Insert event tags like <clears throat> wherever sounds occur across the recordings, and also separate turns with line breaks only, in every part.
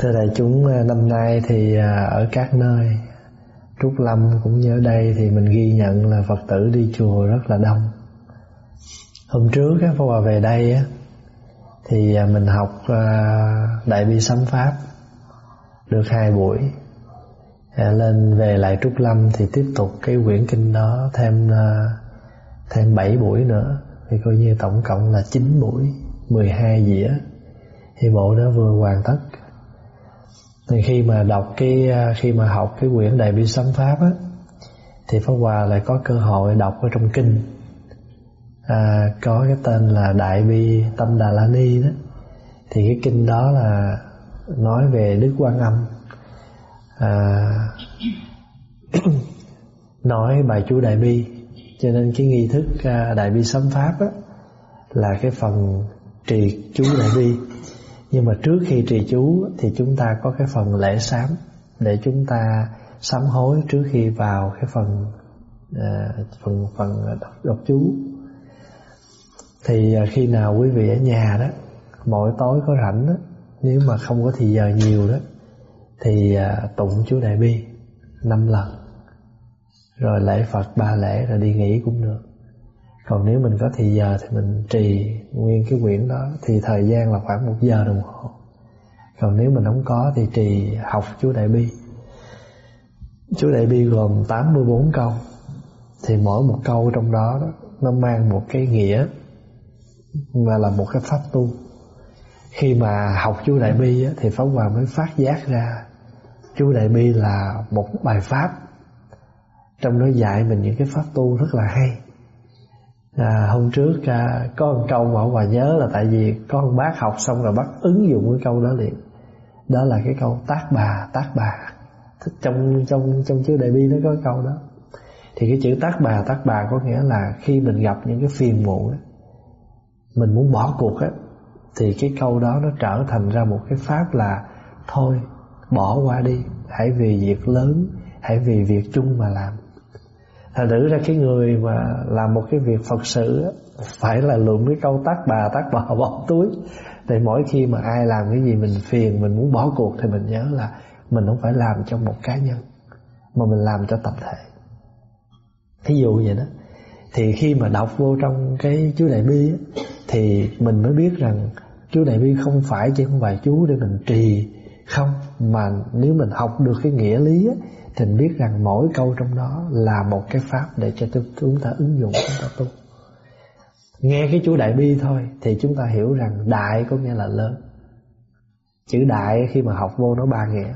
Thưa đại chúng à, năm nay thì à, ở các nơi Trúc Lâm cũng như ở đây thì mình ghi nhận là Phật tử đi chùa rất là đông. Hôm trước á, Pháp Hòa về đây á, thì à, mình học Đại Bi Sấm Pháp được hai buổi. Lên về lại Trúc Lâm thì tiếp tục cái quyển kinh đó thêm thêm bảy buổi nữa. Thì coi như tổng cộng là chín buổi 12 dĩa. Thì bộ đó vừa hoàn tất thì khi mà đọc cái à, khi mà học cái quyển đại bi sấm pháp á thì pháp hòa lại có cơ hội đọc ở trong kinh. À, có cái tên là đại bi tâm đà la ni đó. Thì cái kinh đó là nói về đức quan âm. À, <coughs> nói bài chú đại bi. Cho nên cái nghi thức à, đại bi sấm pháp á là cái phần trì chú đại bi nhưng mà trước khi trì chú thì chúng ta có cái phần lễ sám để chúng ta sám hối trước khi vào cái phần uh, phần phần đọc, đọc chú. Thì uh, khi nào quý vị ở nhà đó mỗi tối có rảnh đó nếu mà không có thì giờ nhiều đó thì uh, tụng chú đại bi năm lần. Rồi lễ Phật ba lễ rồi đi nghỉ cũng được còn nếu mình có thì giờ thì mình trì nguyên cái quyển đó thì thời gian là khoảng một giờ đồng hồ. Còn nếu mình không có thì trì học chú đại bi. Chú đại bi gồm 84 câu thì mỗi một câu trong đó, đó nó mang một cái nghĩa và là một cái pháp tu. Khi mà học chú đại bi á, thì pháp hòa mới phát giác ra chú đại bi là một bài pháp. Trong đó dạy mình những cái pháp tu rất là hay à, hôm trước à, có một câu mà ông bà nhớ là tại vì có một bác học xong rồi bác ứng dụng cái câu đó liền. Đó là cái câu tác bà tác bà. Trong trong trong chữ đại bi nó có câu đó. Thì cái chữ tác bà tác bà có nghĩa là khi mình gặp những cái phiền muộn mình muốn bỏ cuộc á thì cái câu đó nó trở thành ra một cái pháp là thôi bỏ qua đi hãy vì việc lớn hãy vì việc chung mà làm. Thật thử ra cái người mà làm một cái việc Phật sự Phải là lượm cái câu tác bà tác bà bỏ túi. Thì mỗi khi mà ai làm cái gì mình phiền, Mình muốn bỏ cuộc thì mình nhớ là Mình không phải làm cho một cá nhân, Mà mình làm cho tập thể. Thí dụ vậy đó. Thì khi mà đọc vô trong cái chú Đại Bi Thì mình mới biết rằng Chú Đại Bi không phải chỉ không phải chú để mình trì Không, Mà nếu mình học được cái nghĩa lý thì mình biết rằng mỗi câu trong đó là một cái pháp để cho chúng ta ứng dụng chúng ta tu. Nghe cái chú đại bi thôi thì chúng ta hiểu rằng đại có nghĩa là lớn. Chữ đại khi mà học vô nó ba nghĩa.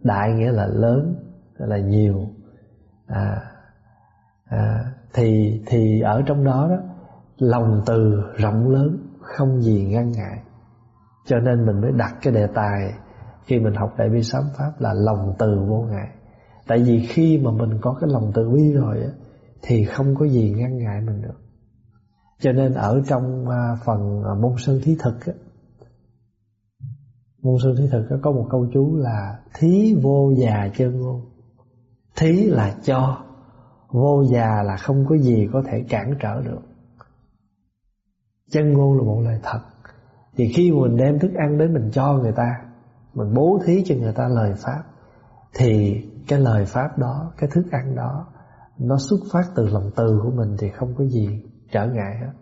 Đại nghĩa là lớn là nhiều. À, à, thì thì ở trong đó đó lòng từ rộng lớn không gì ngăn ngại. Cho nên mình mới đặt cái đề tài khi mình học đại bi sám pháp là lòng từ vô ngại. Tại vì khi mà mình có cái lòng từ bi rồi á, Thì không có gì ngăn ngại mình được. Cho nên ở trong à, phần à, môn sư thí thực á, Môn sư thí thực có một câu chú là Thí vô già chân ngôn Thí là cho, Vô già là không có gì có thể cản trở được. Chân ngôn là một lời thật. Thì khi mình đem thức ăn đến mình cho người ta, Mình bố thí cho người ta lời Pháp, Thì cái lời pháp đó cái thức ăn đó nó xuất phát từ lòng từ của mình thì không có gì trở ngại hết.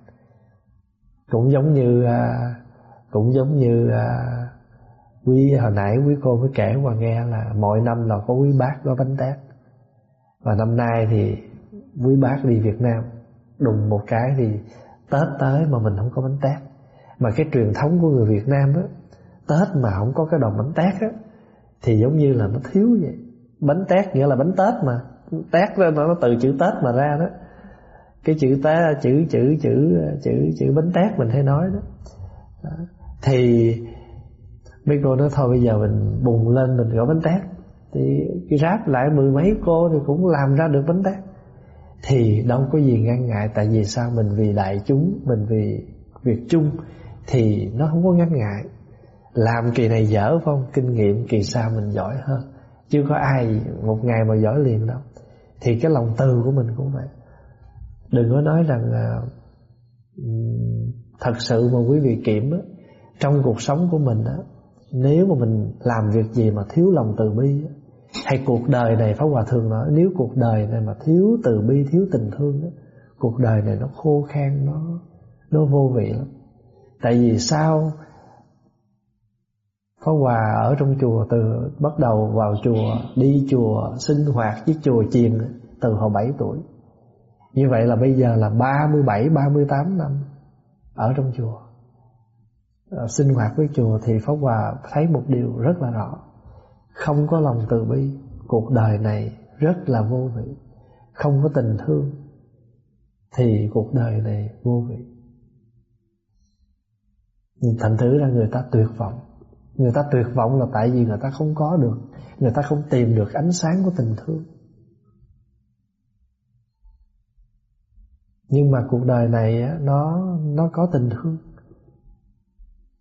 Cũng giống như à, cũng giống như à, quý hồi nãy quý cô mới kể qua nghe là mọi năm là có quý bác có bánh tét. Và năm nay thì quý bác đi Việt Nam đùng một cái thì Tết tới mà mình không có bánh tét. Mà cái truyền thống của người Việt Nam á Tết mà không có cái đòn bánh tét á thì giống như là nó thiếu vậy bánh tét nghĩa là bánh tết mà. Tét ra nó từ chữ tết mà ra đó. Cái chữ té chữ chữ chữ chữ chữ bánh tét mình hay nói đó, đó. thì mấy cô nói thôi bây giờ mình bùng lên mình gọi bánh tét. Thì cái ráp lại mười mấy cô thì cũng làm ra được bánh tét. Thì đâu có gì ngăn ngại tại vì sao? Mình vì đại chúng mình vì việc chung thì nó không có ngăn ngại. Làm kỳ này dở phải không? Kinh nghiệm kỳ sau mình giỏi hơn chưa có ai một ngày mà giỏi liền đâu. Thì cái lòng từ của mình cũng vậy. Đừng có nói rằng à, thật sự mà quý vị kiểm á, trong cuộc sống của mình đó nếu mà mình làm việc gì mà thiếu lòng từ bi hay cuộc đời này Pháp Hòa thường nói nếu cuộc đời này mà thiếu từ bi thiếu tình thương đó, cuộc đời này nó khô khan nó nó vô vị lắm. Tại vì sao Pháp Hòa ở trong chùa từ bắt đầu vào chùa đi chùa sinh hoạt với chùa chiền từ hồi 7 tuổi. Như vậy là bây giờ là 37 38 năm ở trong chùa. À, sinh hoạt với chùa thì Pháp Hòa thấy một điều rất là rõ. Không có lòng từ bi cuộc đời này rất là vô vị. Không có tình thương thì cuộc đời này vô vị. Thành thử ra người ta tuyệt vọng người ta tuyệt vọng là tại vì người ta không có được. Người ta không tìm được ánh sáng của tình thương. Nhưng mà cuộc đời này nó nó có tình thương.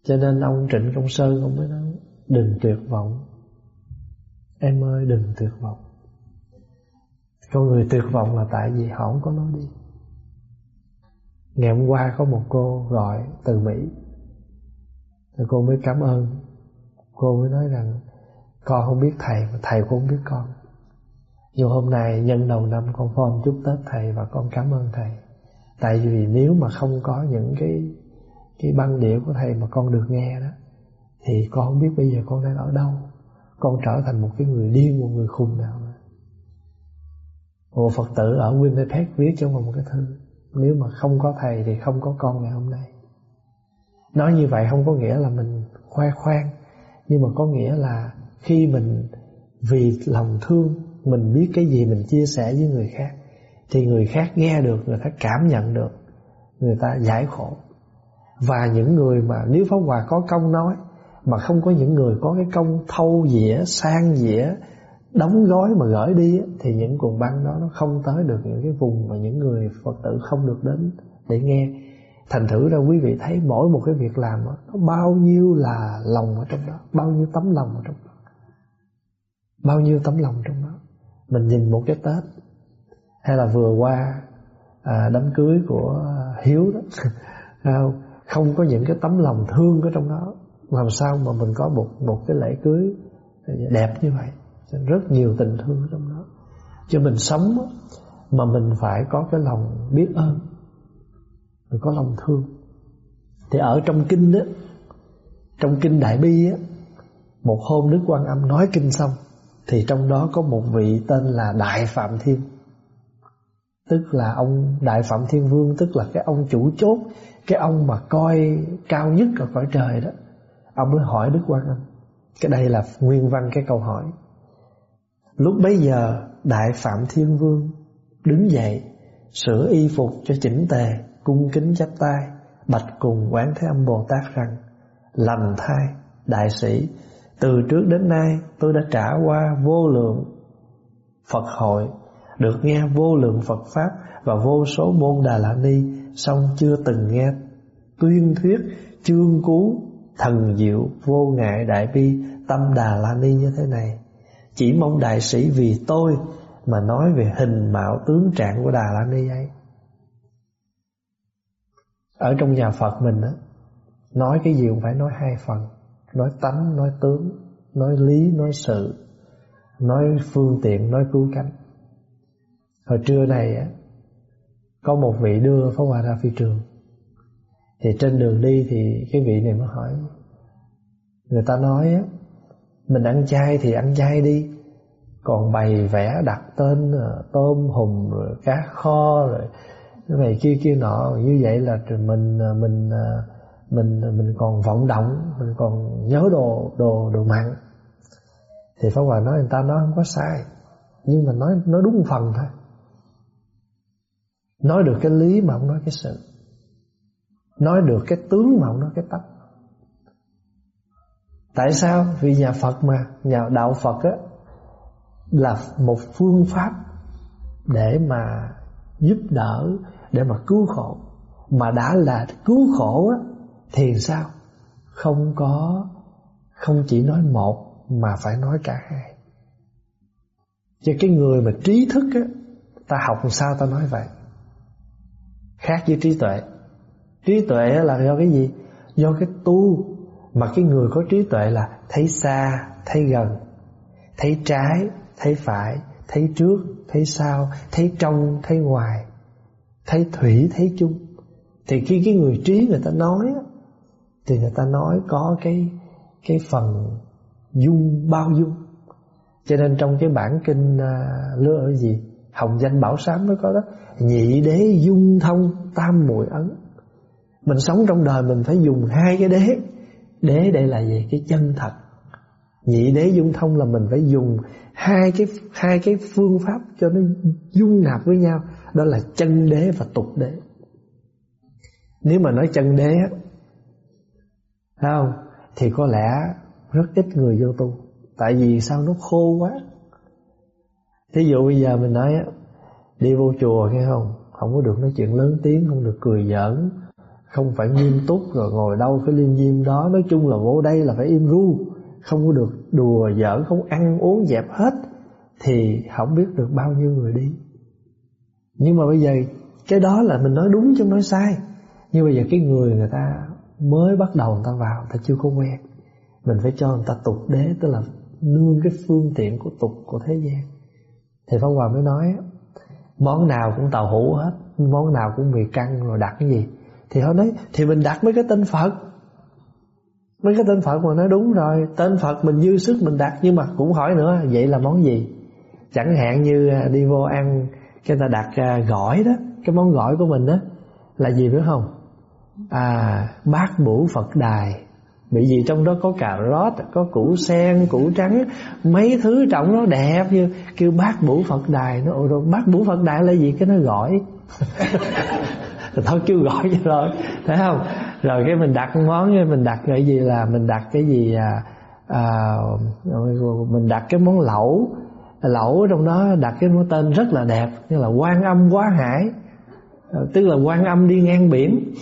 Cho nên ông Trịnh Công Sơn ông mới nói, đừng tuyệt vọng. Em ơi, đừng tuyệt vọng. Con người tuyệt vọng là tại vì họ không có lối đi. Ngày hôm qua có một cô gọi từ Mỹ. Rồi cô mới cảm ơn cô mới nói rằng, con không biết thầy, mà thầy cũng không biết con. Nhưng hôm nay, nhân đầu năm, con form chúc Tết thầy và con cảm ơn thầy. Tại vì nếu mà không có những cái cái băng điệu của thầy mà con được nghe đó, thì con không biết bây giờ con đang ở đâu. Con trở thành một cái người điên, một người khùng nào nữa. một phật tử ở Winnipeg viết trong một cái thư, nếu mà không có thầy thì không có con ngày hôm nay. Nói như vậy không có nghĩa là mình khoe khoang nhưng mà có nghĩa là khi mình vì lòng thương, mình biết cái gì mình chia sẻ với người khác, thì người khác nghe được, người ta cảm nhận được, người ta giải khổ. Và những người mà nếu Pháp Hòa có công nói, mà không có những người có cái công thâu dĩa, sang dĩa, đóng gói mà gửi đi thì những cuồng băng đó nó không tới được những cái vùng mà những người Phật tử không được đến để nghe thành thử ra quý vị thấy mỗi một cái việc làm đó, nó bao nhiêu là lòng ở trong đó bao nhiêu tấm lòng ở trong đó. Bao nhiêu tấm lòng trong đó. Mình nhìn một cái tết hay là vừa qua à, đám cưới của hiếu đó <laughs> à, không có những cái tấm lòng thương ở trong đó. Làm sao mà mình có một một cái lễ cưới đẹp như vậy? Rất nhiều tình thương trong đó. Cho mình sống mà mình phải có cái lòng biết ơn mình có lòng thương. Thì ở trong kinh đó trong kinh đại bi á, một hôm đức quan âm nói kinh xong, thì trong đó có một vị tên là đại phạm thiên. Tức là ông đại phạm thiên vương, tức là cái ông chủ chốt, cái ông mà coi cao nhất ở cõi trời đó. Ông mới hỏi đức quan âm, cái đây là nguyên văn cái câu hỏi. Lúc bấy giờ, đại phạm thiên vương đứng dậy, sửa y phục cho chỉnh tề cung kính chắp tay, bạch cùng quán thế âm bồ tát rằng, lành thai, đại sĩ, từ trước đến nay tôi đã trả qua vô lượng phật hội, được nghe vô lượng phật pháp và vô số môn đà la ni, song chưa từng nghe tuyên thuyết chương cú thần diệu vô ngại đại bi tâm đà la ni như thế này. Chỉ mong đại sĩ vì tôi mà nói về hình mạo tướng trạng của đà la ni ấy ở trong nhà Phật mình á, nói cái gì cũng phải nói hai phần. Nói tánh, nói tướng, nói lý, nói sự, nói phương tiện, nói cứu cánh. Hồi trưa này á, có một vị đưa phó Hòa ra phi trường. Thì trên đường đi thì cái vị này mới hỏi. Người ta nói á, mình ăn chay thì ăn chay đi. Còn bày vẽ đặt tên ờ, tôm, hùm, rồi cá kho, rồi cái này kia kia nọ, như vậy là mình à, mình à, mình à, mình còn vọng động, mình còn nhớ đồ đồ đồ mặn thì pháp hòa nói người ta, nói không có sai, nhưng mà nói nói đúng phần thôi. Nói được cái lý mà không nói cái sự. Nói được cái tướng mà không nói cái tánh tại sao? Vì nhà Phật mà. Nhà đạo Phật á, là một phương pháp để mà giúp đỡ để mà cứu khổ. Mà đã là cứu khổ á, thì sao? Không có, không chỉ nói một mà phải nói cả hai. Cho cái người mà trí thức á, ta học làm sao ta nói vậy? Khác với trí tuệ. Trí tuệ là do cái gì? Do cái tu mà cái người có trí tuệ là thấy xa, thấy gần, thấy trái, thấy phải, thấy trước, thấy sau, thấy trong, thấy ngoài thấy thủy thấy chung thì khi cái người trí người ta nói thì người ta nói có cái cái phần dung bao dung. Cho nên trong cái bản kinh à, lứa ở gì hồng danh bảo sám nó có đó nhị đế dung thông tam muội ấn. Mình sống trong đời mình phải dùng hai cái đế. Đế đây là gì cái chân thật. Nhị đế dung thông là mình phải dùng hai cái hai cái phương pháp cho nó dung nạp với nhau đó là chân đế và tục đế. Nếu mà nói chân đế không? Thì có lẽ rất ít người vô tu. Tại vì sao? Nó khô quá. Thí dụ bây giờ mình nói đi vô chùa, nghe không? Không có được nói chuyện lớn tiếng, không được cười giỡn, không phải nghiêm túc, rồi ngồi đâu phải liêm diêm đó. Nói chung là vô đây là phải im ru, không có được đùa giỡn, không ăn uống dẹp hết, thì không biết được bao nhiêu người đi nhưng mà bây giờ cái đó là mình nói đúng chứ không nói sai. Nhưng bây giờ cái người người ta mới bắt đầu người ta vào, người ta chưa có quen, mình phải cho người ta tục đế, tức là nương cái phương tiện của tục của thế gian. Thì Pháp Hòa mới nói, món nào cũng tàu hũ hết, món nào cũng mì căng rồi đặt cái gì. Thì họ nói, thì mình đặt mấy cái tên Phật. Mấy cái tên Phật mà nói đúng rồi, tên Phật mình dư sức mình đặt, nhưng mà cũng hỏi nữa, vậy là món gì? Chẳng hạn như à, đi vô ăn cái ta đặt à, gỏi đó cái món gỏi của mình đó là gì biết không? À bát bủ Phật đài. Bị gì trong đó có cà rốt có củ sen củ trắng mấy thứ trọng nó đẹp như kêu bát bủ phật đài. Nó rồi bát bủ phật đài là gì? Cái nó gọi. <laughs> Thôi kêu gọi cho rồi thấy không? Rồi cái mình đặt món mình đặt cái gì là mình đặt cái gì à, à, mình đặt cái món lẩu lẩu ở trong đó đặt cái tên rất là đẹp như là quan âm quá hải. Ờ, tức là quan âm đi ngang biển.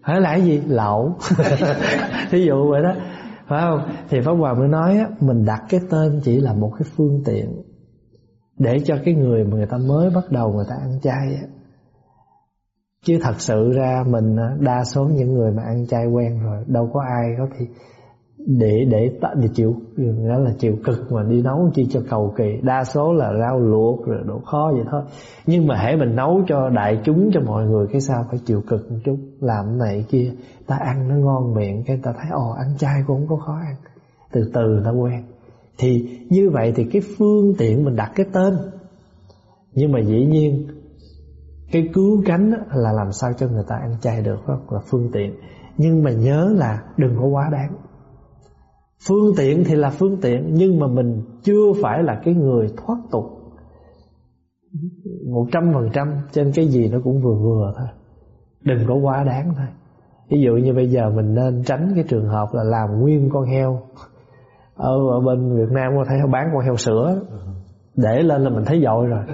Hỏi lại gì? Lậu <laughs> thí dụ vậy đó. Phải không? Thì pháp hòa mới nói á, mình đặt cái tên chỉ là một cái phương tiện để cho cái người mà người ta mới bắt đầu người ta ăn chay á. Chứ thật sự ra mình ờ, đa số những người mà ăn chay quen rồi đâu có ai có thì để để để chịu. Ừ, đó là chịu cực mà đi nấu chi cho cầu kỳ. Đa số là rau luộc rồi độ khó vậy thôi. Nhưng mà hãy mình nấu cho đại chúng, cho mọi người, cái sao phải chịu cực một chút? Làm này kia, ta ăn nó ngon miệng, cái ta thấy, ồ, ăn chay cũng không có khó ăn. Từ từ ta quen. Thì như vậy thì cái phương tiện mình đặt cái tên. Nhưng mà dĩ nhiên, cái cứu cánh là làm sao cho người ta ăn chay được, đó là phương tiện. Nhưng mà nhớ là đừng có quá đáng. Phương tiện thì là phương tiện Nhưng mà mình chưa phải là cái người thoát tục. Một trăm phần trăm Trên cái gì nó cũng vừa vừa thôi. Đừng có quá đáng thôi. Ví dụ như bây giờ mình nên tránh cái trường hợp là làm nguyên con heo. Ở, ở bên Việt Nam có thấy bán con heo sữa. Để lên là mình thấy dội rồi.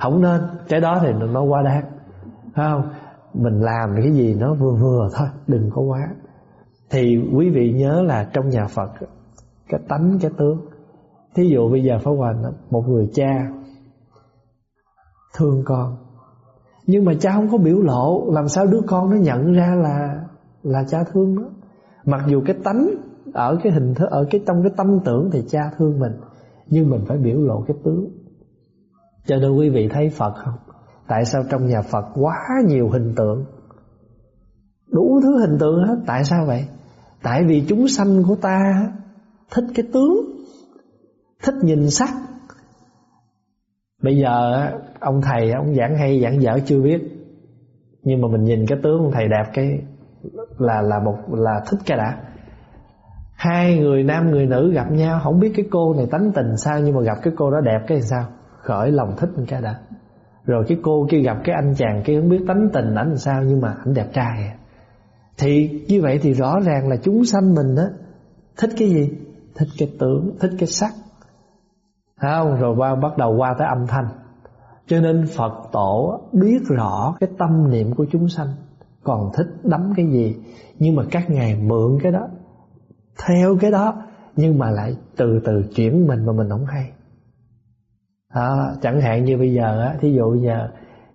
Không nên. Cái đó thì nó quá đáng. Phải không? Mình làm cái gì nó vừa vừa thôi. Đừng có quá. Thì quý vị nhớ là trong nhà Phật cái tánh, cái tướng. Thí dụ bây giờ Pháp Hòa một người cha thương con, nhưng mà cha không có biểu lộ, làm sao đứa con nó nhận ra là là cha thương nó? Mặc dù cái tánh ở cái hình thức, ở cái, trong cái tâm tưởng thì cha thương mình, nhưng mình phải biểu lộ cái tướng. Cho nên quý vị thấy Phật không? Tại sao trong nhà Phật quá nhiều hình tượng? Đủ thứ hình tượng hết, tại sao vậy? Tại vì chúng sanh của ta thích cái tướng. Thích nhìn sắc. Bây giờ ông thầy, ông giảng hay, giảng dở chưa biết. Nhưng mà mình nhìn cái tướng ông thầy đẹp cái là là một, là thích cái đã. Hai người nam, người nữ gặp nhau, không biết cái cô này tánh tình sao, nhưng mà gặp cái cô đó đẹp cái sao? Khởi lòng thích cái đã. Rồi cái cô kia gặp cái anh chàng kia không biết tánh tình ảnh sao, nhưng mà ảnh đẹp trai à. thì như vậy thì rõ ràng là chúng sanh mình á, thích cái gì? Thích cái tướng thích cái sắc. Không? Rồi qua bắt đầu qua tới âm thanh. Cho nên Phật tổ biết rõ cái tâm niệm của chúng sanh. Còn thích đắm cái gì? Nhưng mà các ngài mượn cái đó theo cái đó nhưng mà lại từ từ chuyển mình mà mình không hay. À, chẳng hạn như bây giờ á thí dụ bây giờ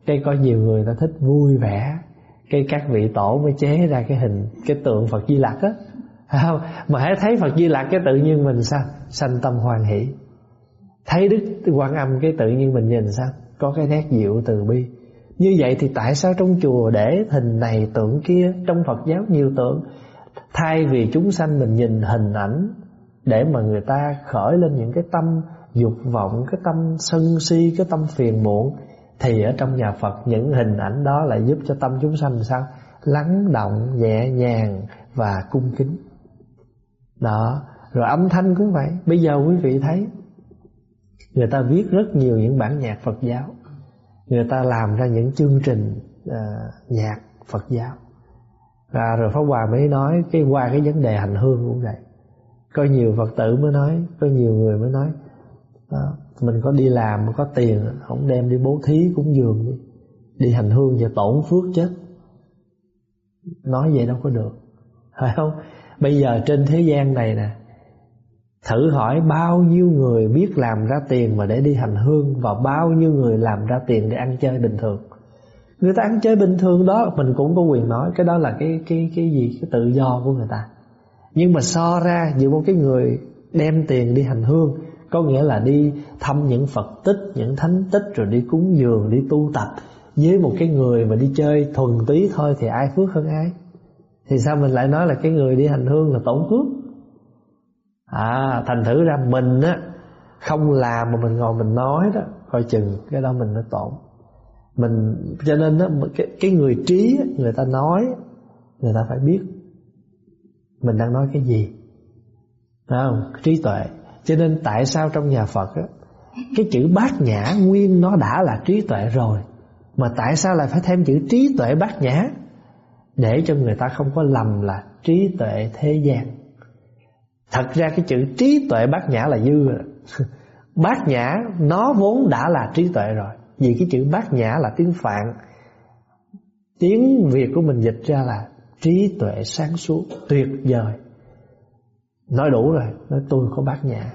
cái có nhiều người ta thích vui vẻ cái các vị tổ mới chế ra cái hình cái tượng Phật Di Lặc á không, mà hãy thấy Phật Di Lặc cái tự nhiên mình sao? Sanh tâm hoan hỷ. Thấy Đức Quan Âm cái tự nhiên mình nhìn sao? Có cái nét dịu từ bi. Như vậy thì tại sao trong chùa để hình này tượng kia, trong Phật giáo nhiều tượng? Thay vì chúng sanh mình nhìn hình ảnh để mà người ta khởi lên những cái tâm dục vọng, cái tâm sân si, cái tâm phiền muộn, thì ở trong nhà Phật những hình ảnh đó lại giúp cho tâm chúng sanh sao? Lắng động nhẹ nhàng và cung kính đó rồi âm thanh cũng vậy. Bây giờ quý vị thấy người ta viết rất nhiều những bản nhạc Phật giáo. Người ta làm ra những chương trình uh, nhạc Phật giáo. Và rồi Pháp Hòa mới nói cái qua cái vấn đề hành hương cũng vậy. Có nhiều Phật tử mới nói có nhiều người mới nói đó, mình có đi làm có tiền không đem đi bố thí cúng dường đi. Đi hành hương và tổn phước chết. Nói vậy đâu có được. Phải không? Bây giờ trên thế gian này nè thử hỏi bao nhiêu người biết làm ra tiền mà để đi hành hương và bao nhiêu người làm ra tiền để ăn chơi bình thường. Người ta ăn chơi bình thường đó mình cũng có quyền nói cái đó là cái cái cái gì? Cái tự do của người ta. Nhưng mà so ra giữa một cái người đem tiền đi hành hương có nghĩa là đi thăm những Phật tích, những thánh tích rồi đi cúng dường, đi tu tập với một cái người mà đi chơi thuần túy thôi thì ai phước hơn ai? Thì sao mình lại nói là cái người đi hành hương là tổn phước? À, thành thử ra mình á không làm mà mình ngồi mình nói đó, coi chừng cái đó mình nó tổn. Mình cho nên đó, cái cái người trí người ta nói người ta phải biết mình đang nói cái gì. Phải không? Trí tuệ cho nên tại sao trong nhà Phật á, Cái chữ bát nhã nguyên nó đã là trí tuệ rồi Mà tại sao lại phải thêm chữ trí tuệ bát nhã để cho người ta không có lầm là trí tuệ thế gian. Thật ra cái chữ trí tuệ bát nhã là dư rồi. <laughs> Bát nhã nó vốn đã là trí tuệ rồi. Vì cái chữ bát nhã là tiếng Phạn. Tiếng Việt của mình dịch ra là trí tuệ sáng suốt tuyệt vời. Nói đủ rồi Nói tôi có bát nhã.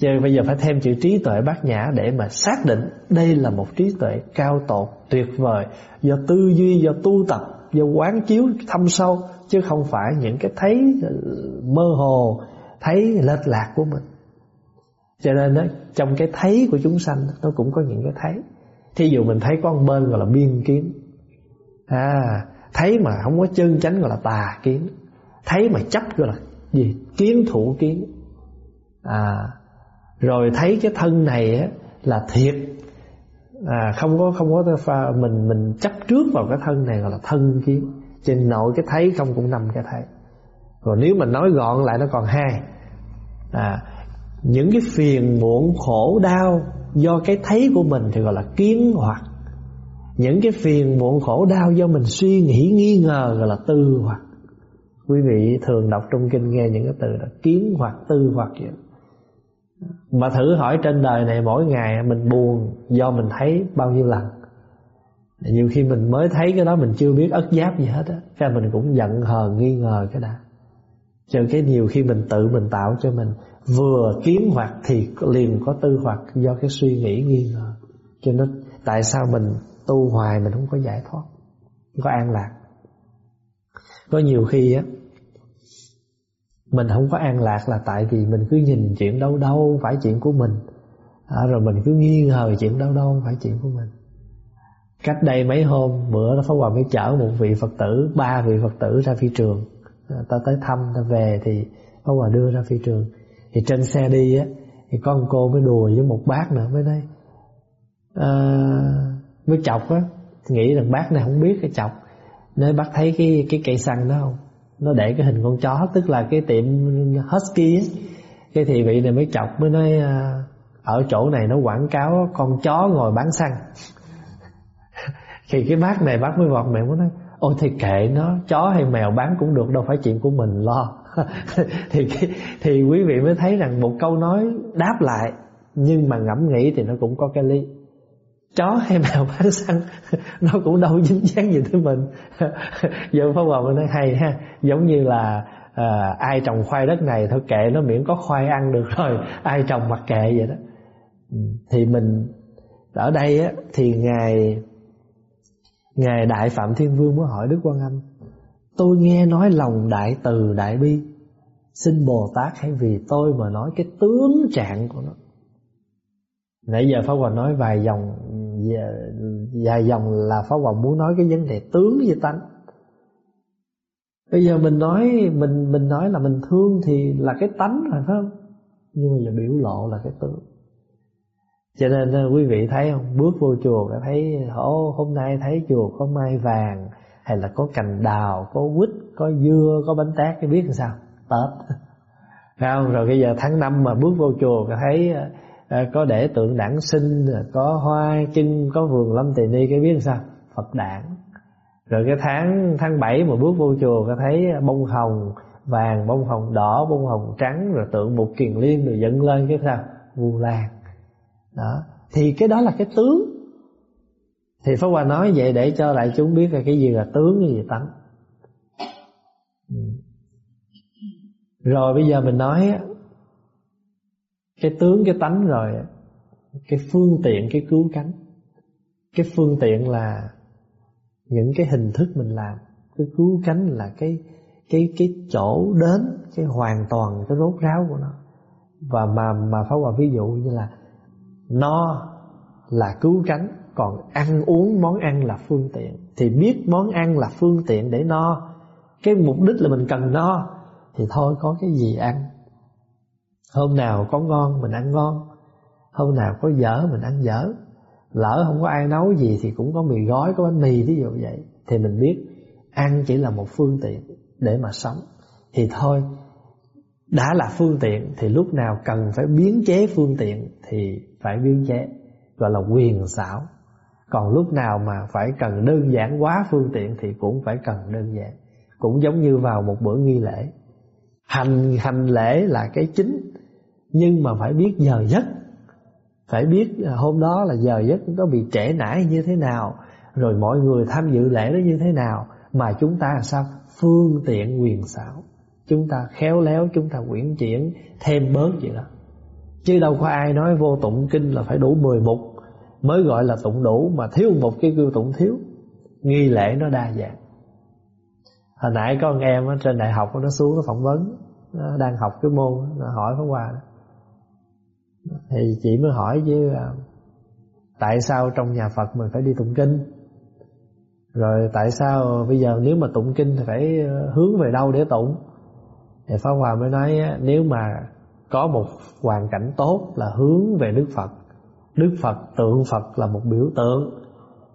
Chứ bây giờ phải thêm chữ trí tuệ bát nhã Để mà xác định Đây là một trí tuệ cao tột Tuyệt vời Do tư duy, do tu tập Do quán chiếu thâm sâu Chứ không phải những cái thấy ờ, Mơ hồ Thấy lệch lạc của mình. Cho nên đó, trong cái thấy của chúng sanh Nó cũng có những cái thấy. Thí dụ mình thấy con bên gọi là biên kiến. À Thấy mà không có chân chánh gọi là tà kiến. Thấy mà chấp gọi là gì? Kiến thủ kiến. À rồi thấy cái thân này á, là thiệt à không có không có pha, mình mình chấp trước vào cái thân này gọi là thân kiến trên nội cái thấy không cũng nằm cái thấy. Rồi nếu mình nói gọn lại nó còn hai. À những cái phiền, muộn, khổ, đau do cái thấy của mình thì gọi là kiến hoặc. Những cái phiền, muộn, khổ, đau do mình suy nghĩ, nghi ngờ gọi là tư hoặc. Quý vị thường đọc trong kinh nghe những cái từ là kiến hoặc, tư hoặc vậy mà thử hỏi trên đời này mỗi ngày mình buồn do mình thấy bao nhiêu lần. Nhiều khi mình mới thấy cái đó mình chưa biết ất giáp gì hết á, cái mình cũng giận hờn nghi ngờ cái đã. Cho cái nhiều khi mình tự mình tạo cho mình, vừa kiếm hoặc thì liền có tư hoặc do cái suy nghĩ nghi ngờ. Cho nên tại sao mình tu hoài mình không có giải thoát, không có an lạc. Có nhiều khi á mình không có an lạc là tại vì mình cứ nhìn chuyện đâu đâu phải chuyện của mình. À, rồi mình cứ nghi ngờ chuyện đâu đâu phải chuyện của mình. Cách đây mấy hôm bữa nó Pháp Hòa mới chở một vị Phật tử ba vị Phật tử ra phi trường. À, ta tới thăm ta về thì Pháp Hòa đưa ra phi trường. Thì trên xe đi á thì con cô mới đùa với một bác nữa mới nói à, mới chọc á. Nghĩ rằng bác này không biết cái chọc. Nơi bác thấy cái cái cây xăng đó không? Nó để cái hình con chó, tức là cái tiệm husky ấy. cái thì vị này mới chọc mới nói à, ở chỗ này nó quảng cáo con chó ngồi bán xăng. <laughs> Thì cái bác này bác mới vọt mẹ mới nói, ôi, thì kệ nó, chó hay mèo bán cũng được, đâu phải chuyện của mình, lo. <laughs> Thì thì quý vị mới thấy rằng một câu nói đáp lại, nhưng mà ngẫm nghĩ thì nó cũng có cái lý chó hay mèo <laughs> bán xăng nó cũng đâu dính dáng gì tới mình. <laughs> Giờ pháp hòa mình nói hay ha giống như là à, ai trồng khoai đất này thôi kệ nó miễn có khoai ăn được rồi <laughs> ai trồng mặc kệ vậy đó. Ừ, thì mình ở đây á thì ngài ngài đại phạm thiên vương mới hỏi đức quan âm Tôi nghe nói lòng đại từ đại bi Xin Bồ Tát hãy vì tôi mà nói cái tướng trạng của nó. Nãy giờ Pháp Hòa nói vài dòng dài dòng là Pháp hoàng muốn nói cái vấn đề tướng với tánh Bây giờ mình nói mình mình nói là mình thương thì là cái tánh rồi phải không? Nhưng mà là biểu lộ là cái tướng. Cho nên ờ, quý vị thấy không, bước vô chùa đã thấy Ồ, hôm nay thấy chùa có mai vàng hay là có cành đào, có quýt, có dưa, có bánh tét cái biết làm sao? Tết. <laughs> Phải không? Rồi bây giờ tháng năm mà bước vô chùa thấy ờ, Ờ, có để tượng đản sinh, có hoa chinh, có vườn lâm tỳ ni cái biết làm sao? Phật đản. Rồi cái tháng tháng 7 mà bước vô chùa có thấy bông hồng vàng bông hồng đỏ bông hồng trắng rồi tượng một kiền liên rồi dựng lên cái sao? Vu lan. Đó. Thì cái đó là cái tướng. Thì pháp hòa nói vậy để cho đại chúng biết là cái gì là tướng cái gì tánh. Ừ. Rồi bây giờ mình nói cái tướng, cái tánh rồi, cái phương tiện, cái cứu cánh. Cái phương tiện là những cái hình thức mình làm. Cái cứu cánh là cái cái cái chỗ đến, cái hoàn toàn cái rốt ráo của nó. Và mà mà phá hòa ví dụ như là no là cứu cánh, còn ăn uống món ăn là phương tiện. Thì biết món ăn là phương tiện để no. Cái mục đích là mình cần no, thì thôi có cái gì ăn hôm nào có ngon mình ăn ngon, hôm nào có dở mình ăn dở. Lỡ không có ai nấu gì thì cũng có mì gói, có bánh mì ví dụ vậy. Thì mình biết ăn chỉ là một phương tiện để mà sống. Thì thôi, đã là phương tiện thì lúc nào cần phải biến chế phương tiện thì phải biến chế, gọi là quyền xảo. Còn lúc nào mà phải cần đơn giản quá phương tiện thì cũng phải cần đơn giản. Cũng giống như vào một bữa nghi lễ. Hành hành lễ là cái chính nhưng mà phải biết giờ giấc. Phải biết à, hôm đó là giờ giấc nó bị trễ nải như thế nào, rồi mọi người tham dự lễ đó như thế nào, mà chúng ta sao phương tiện quyền xảo. Chúng ta khéo léo, chúng ta quyển chuyển, thêm bớt vậy đó. Chứ đâu có ai nói vô tụng kinh là phải đủ 10 mục, mới gọi là tụng đủ mà thiếu một cái kêu tụng thiếu. Nghi lễ nó đa dạng. Hồi nãy có con em ở trên đại học nó xuống nó phỏng vấn, nó đang học cái môn, nó hỏi Pháp Hòa đó thì chị mới hỏi chứ à, tại sao trong nhà Phật mình phải đi tụng kinh? Rồi tại sao bây giờ nếu mà tụng kinh thì phải ờ, hướng về đâu để tụng? Thì Pháp Hòa mới nói nếu mà có một hoàn cảnh tốt là hướng về Đức Phật. Đức Phật tượng Phật là một biểu tượng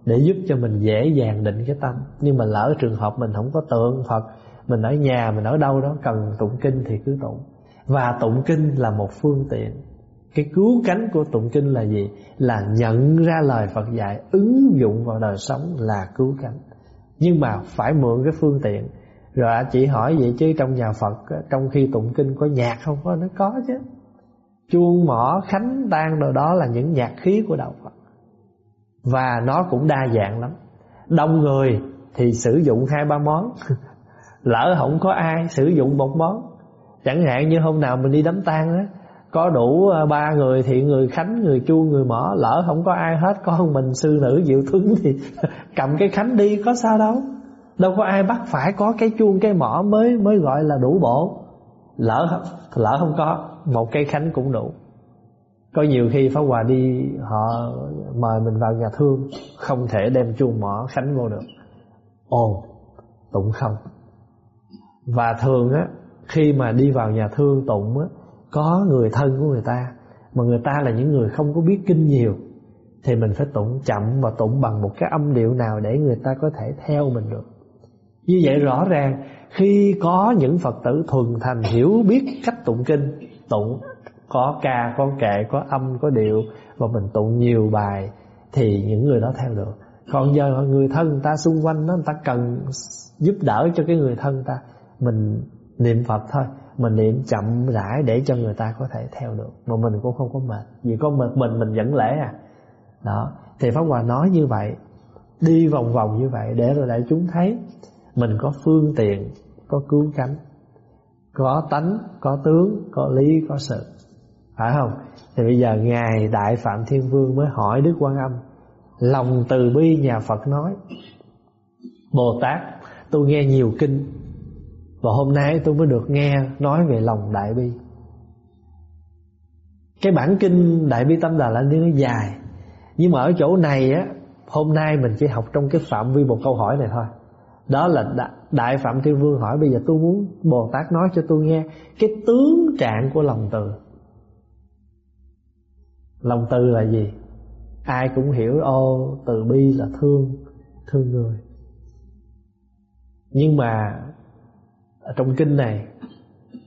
để giúp cho mình dễ dàng định cái tâm. Nhưng mà lỡ trường hợp mình không có tượng Phật, mình ở nhà, mình ở đâu đó cần tụng kinh thì cứ tụng. Và tụng kinh là một phương tiện cái cứu cánh của tụng kinh là gì? Là nhận ra lời Phật dạy, Ứng dụng vào đời sống là cứu cánh. Nhưng mà phải mượn cái phương tiện. Rồi chị hỏi vậy chứ trong nhà Phật Trong khi tụng kinh có nhạc không? Có? Nó có chứ. Chuông mỏ, khánh tan đồ đó là những nhạc khí của đạo Phật. Và nó cũng đa dạng lắm. Đông người thì sử dụng hai, ba món. <laughs> Lỡ không có ai sử dụng một món. Chẳng hạn như hôm nào mình đi đám tang á có đủ à, ba người thì người khánh, người chu, người mỏ, lỡ không có ai hết con mình sư nữ diệu thuấn thì <laughs> cầm cái khánh đi, có sao đâu. Đâu có ai bắt phải có cái chuông cái mỏ mới mới gọi là đủ bộ. Lỡ lỡ không có, một cây khánh cũng đủ. Có nhiều khi Pháp Hòa đi, họ mời mình vào nhà thương, không thể đem chuông mỏ, khánh vô được. Ồ, tụng không. Và thường á, khi mà đi vào nhà thương, tụng á có người thân của người ta, mà người ta là những người không có biết kinh nhiều, thì mình phải tụng chậm và tụng bằng một cái âm điệu nào để người ta có thể theo mình được. Như vậy rõ ràng, khi có những Phật tử thuần thành hiểu biết cách tụng kinh, tụng có ca, có kệ, có âm, có điệu và mình tụng nhiều bài, thì những người đó theo được. Còn giờ người thân người ta xung quanh đó người ta cần giúp đỡ cho cái người thân ta, mình niệm Phật thôi mình niệm chậm rãi để cho người ta có thể theo được. Mà mình cũng không có mệt. Vì có mệt mình mình dẫn lễ à. Đó. Thì pháp hòa nói như vậy, đi vòng vòng như vậy để rồi lại chúng thấy mình có phương tiện, có cứu cánh, có tánh, có tướng, có lý, có sự. Phải không? Thì bây giờ ngài đại phạm thiên vương mới hỏi đức quan âm, lòng từ bi nhà phật nói, bồ tát, tôi nghe nhiều kinh và hôm nay tôi mới được nghe nói về lòng đại bi. Cái bản kinh đại bi tâm đà la ni nó dài. Nhưng mà ở chỗ này á, hôm nay mình chỉ học trong cái phạm vi một câu hỏi này thôi. Đó là đại phạm thiên vương hỏi, bây giờ tôi muốn bồ tát nói cho tôi nghe cái tướng trạng của lòng từ. Lòng từ là gì? Ai cũng hiểu, ô, từ bi là thương thương người. Nhưng mà ở trong kinh này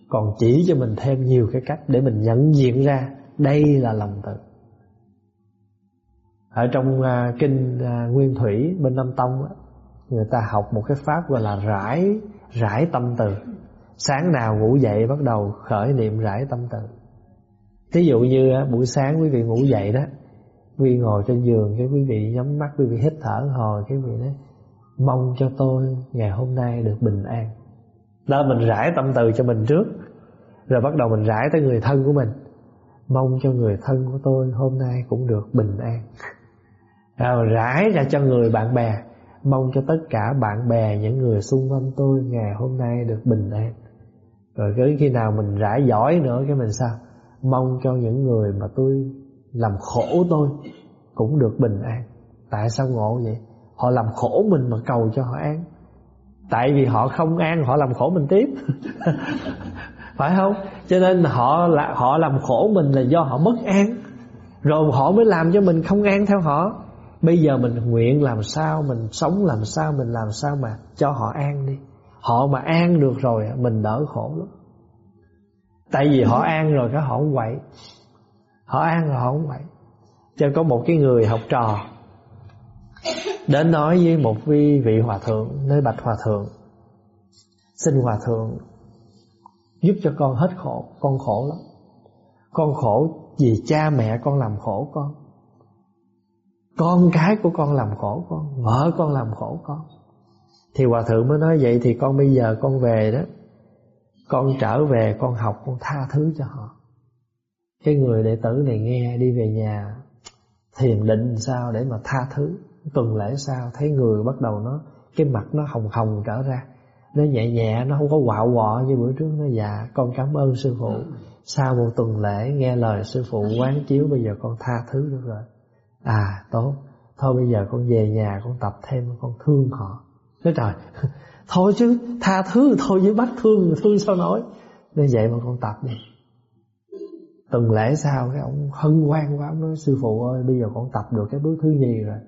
còn chỉ cho mình thêm nhiều cái cách để mình nhận diện ra đây là lòng từ. Ở trong uh, kinh uh, nguyên thủy bên nam tông á, người ta học một cái pháp gọi là rải rải tâm từ. Sáng nào ngủ dậy bắt đầu khởi niệm rải tâm từ. Thí dụ như uh, buổi sáng quý vị ngủ dậy đó quý vị ngồi trên giường cái quý vị nhắm mắt quý vị hít thở hồi cái vị nói mong cho tôi ngày hôm nay được bình an đó, mình rải tâm từ cho mình trước. Rồi bắt đầu mình rải tới người thân của mình. Mong cho người thân của tôi hôm nay cũng được bình an. Rồi rải ra cho người bạn bè. Mong cho tất cả bạn bè, những người xung quanh tôi ngày hôm nay được bình an. Rồi tới khi nào mình rải giỏi nữa, cái mình sao? Mong cho những người mà tôi làm khổ tôi cũng được bình an. Tại sao ngộ vậy? Họ làm khổ mình mà cầu cho họ an tại vì họ không an họ làm khổ mình tiếp. <laughs> Phải không? Cho nên họ là, họ làm khổ mình là do họ mất an rồi họ mới làm cho mình không an theo họ. Bây giờ mình nguyện làm sao, mình sống làm sao, mình làm sao mà cho họ an đi. Họ mà an được rồi, mình đỡ khổ lắm. Tại vì họ an rồi cái họ không quậy. Họ an rồi họ không quậy. Cho có một cái người học trò đến nói với một vị vị hòa thượng, nơi bạch hòa thượng. Xin hòa thượng giúp cho con hết khổ, con khổ lắm. Con khổ vì cha mẹ con làm khổ con. Con cái của con làm khổ con, vợ con làm khổ con. Thì hòa thượng mới nói vậy thì con bây giờ con về đó. Con trở về, con học, con tha thứ cho họ. Cái người đệ tử này nghe, đi về nhà, thiền định sao để mà tha thứ tuần lễ sau, thấy người bắt đầu nó, cái mặt nó hồng hồng trở ra. Nó nhẹ nhẹ, nó không có quạo quọ như bữa trước, nó dạ con cảm ơn sư phụ. Sau một tuần lễ, nghe lời sư phụ quán chiếu, bây giờ con tha thứ được rồi. À tốt. Thôi bây giờ con về nhà, con tập thêm, con thương họ. Nói, trời, <laughs> thôi chứ, tha thứ thôi chứ bắt thương thương sao nói? Nên vậy mà con tập đi tuần lễ sau, cái ông hân hoan quá, ông nói, sư phụ ơi, bây giờ con tập được cái bước thứ nhì rồi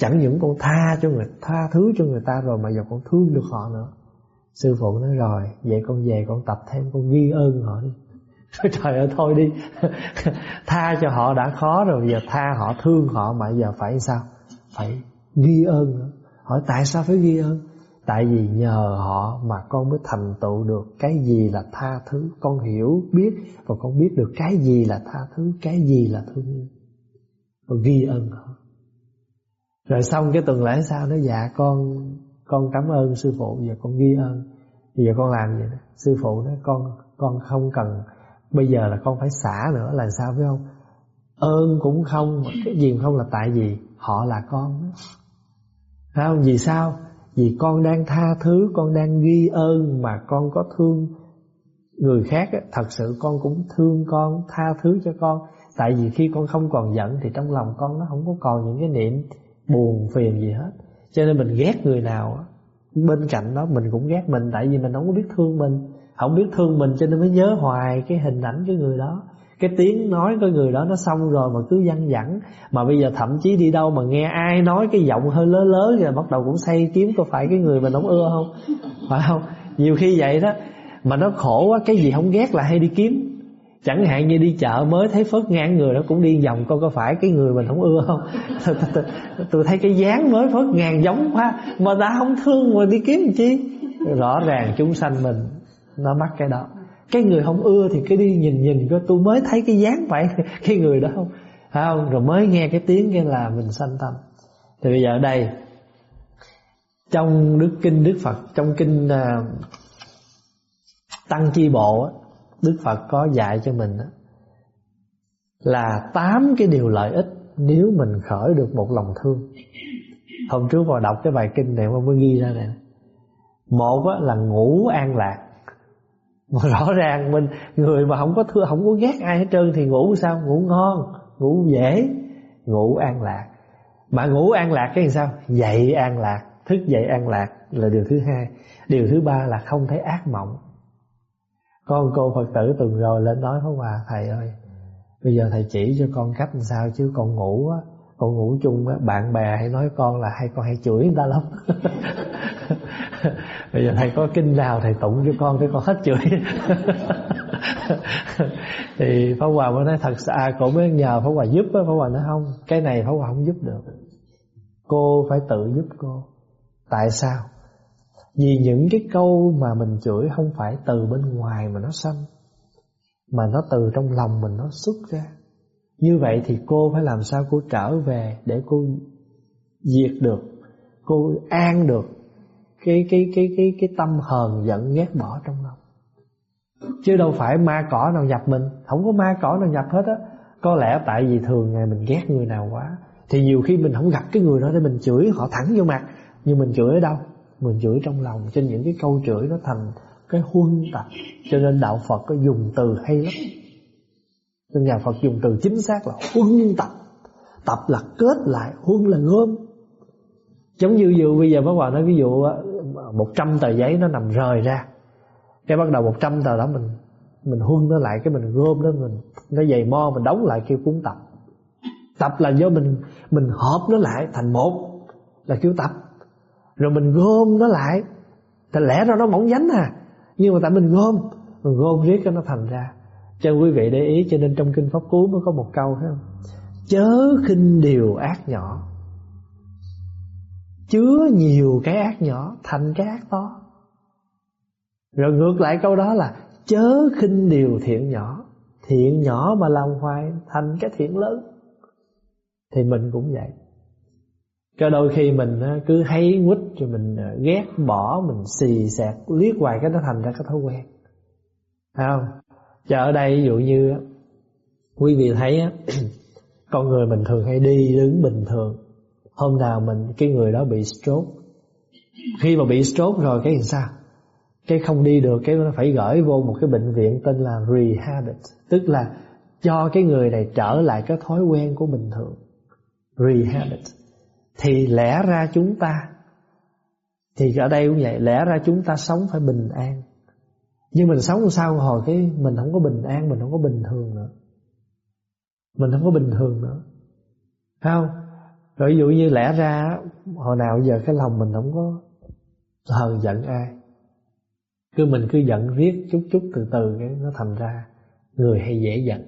chẳng những con tha cho người, tha thứ cho người ta rồi mà giờ con thương được họ nữa. Sư phụ nói, rồi, vậy con về con tập thêm, con ghi ơn họ đi. <laughs> Trời ơi, thôi đi. <laughs> Tha cho họ đã khó rồi, giờ tha họ, thương họ mà giờ phải sao? Phải ghi ơn nữa. Hỏi, tại sao phải ghi ơn? Tại vì nhờ họ mà con mới thành tựu được cái gì là tha thứ. Con hiểu, biết, và con biết được cái gì là tha thứ, cái gì là thương yêu. Và ghi ơn họ rồi xong cái tuần lễ sau nó dạ con con cảm ơn sư phụ giờ con ghi ơn. Giờ con làm vậy đó. Sư phụ nói, con con không cần, bây giờ là con phải xả nữa, là sao phải không? Ơn cũng không cái gì không là tại vì họ là con đó. Thấy không? Vì sao? Vì con đang tha thứ, con đang ghi ơn mà con có thương người khác thật sự con cũng thương con, tha thứ cho con. Tại vì khi con không còn giận thì trong lòng con nó không có còn những cái niệm buồn phiền gì hết. Cho nên mình ghét người nào bên cạnh đó mình cũng ghét mình tại vì mình không có biết thương mình. Không biết thương mình cho nên mới nhớ hoài cái hình ảnh cái người đó. Cái tiếng nói của người đó nó xong rồi mà cứ văng vẳng. Mà bây giờ thậm chí đi đâu mà nghe ai nói cái giọng hơi lớ lớ, rồi bắt đầu cũng say kiếm có phải cái người mình không ưa không? Phải không? Nhiều khi vậy đó mà nó khổ quá cái gì không ghét là hay đi kiếm chẳng hạn như đi chợ mới thấy phớt ngang người đó cũng đi vòng coi có phải cái người mình không ưa không? Tôi thấy cái dáng mới phớt ngang giống quá mà ta không thương mà đi kiếm chi? Rõ ràng chúng sanh mình nó mắc cái đó. Cái người không ưa thì cứ đi nhìn nhìn coi tôi mới thấy cái dáng vậy <laughs> cái người đó không? Phải không? Rồi mới nghe cái tiếng cái là mình sanh tâm. Thì bây giờ ở đây trong đức kinh đức phật trong kinh uh, tăng chi bộ đức phật có dạy cho mình đó, là tám cái điều lợi ích nếu mình khởi được một lòng thương. Hôm trước vào đọc cái bài kinh này mà mới ghi ra này một là ngủ an lạc. Mà rõ ràng mình người mà không có thương, không có ghét ai hết trơn thì ngủ sao? Ngủ ngon ngủ dễ ngủ an lạc. Mà ngủ an lạc cái gì sao? Dậy an lạc. Thức dậy an lạc là điều thứ hai. Điều thứ ba là không thấy ác mộng con cô phật tử tuần rồi lên nói với hòa thầy ơi bây giờ thầy chỉ cho con cách làm sao chứ con ngủ á con ngủ chung á bạn bè hay nói con là hay con hay chửi người ta lắm. <laughs> Bây giờ thầy có kinh nào thầy tụng cho con cái con hết chửi. <laughs> Thì Pháp Hòa mới nói thật sự à, cổ mới nhờ Pháp Hòa giúp á. Pháp Hòa nói không cái này Pháp Hòa không giúp được. Cô phải tự giúp cô. Tại sao? Vì những cái câu mà mình chửi không phải từ bên ngoài mà nó xâm mà nó từ trong lòng mình nó xuất ra. Như vậy thì cô phải làm sao cô trở về để cô diệt được, cô an được cái cái cái cái cái tâm hờn giận ghét bỏ trong lòng. Chứ đâu phải ma cỏ nào nhập mình, không có ma cỏ nào nhập hết á. Có lẽ tại vì thường ngày mình ghét người nào quá, thì nhiều khi mình không gặp cái người đó để mình chửi họ thẳng vô mặt, nhưng mình chửi ở đâu? Mình chửi trong lòng trên những cái câu chửi nó thành cái huân tập. Cho nên đạo Phật có dùng từ hay lắm. Trong nhà Phật dùng từ chính xác là huân tập. Tập là kết lại huân là gom. Giống như vừa bây giờ bác Hòa nói ví dụ một trăm tờ giấy nó nằm rời ra. Cái bắt đầu một trăm tờ đó mình mình huân nó lại, cái mình gom nó, mình, nó dày mo, mình đóng lại kêu cuốn tập. Tập là do mình mình hợp nó lại thành một, là kêu tập rồi mình gom nó lại. Thì lẽ ra nó mỏng nhánh à. Nhưng mà tại mình gom mình gom riết cái nó thành ra. Cho quý vị để ý cho nên trong kinh pháp cú mới có một câu thấy không? Chớ khinh điều ác nhỏ. Chứa nhiều cái ác nhỏ thành cái ác to. Rồi ngược lại câu đó là chớ khinh điều thiện nhỏ. Thiện nhỏ mà làm hoài thành cái thiện lớn. Thì mình cũng vậy cái đôi khi mình cứ hay quýt rồi mình ờ, ghét bỏ mình xì xẹt liếc hoài cái nó thành ra cái thói quen. Thấy không? Chứ ở đây ví dụ như quý vị thấy á <clears throat> con người mình thường hay đi đứng bình thường. Hôm nào mình cái người đó bị stroke. Khi mà bị stroke rồi cái làm sao? Cái không đi được cái nó phải gửi vô một cái bệnh viện tên là rehabit, tức là cho cái người này trở lại cái thói quen của bình thường. Rehabit thì lẽ ra chúng ta thì ở đây cũng vậy lẽ ra chúng ta sống phải bình an. Nhưng mình sống sao hồi cái mình không có bình an mình không có bình thường nữa. Mình không có bình thường nữa. Thấy không? Rồi ví dụ như lẽ ra hồi nào giờ cái lòng mình không có hờn giận ai. Cứ mình cứ giận riết chút chút từ từ cái nó thành ra người hay dễ giận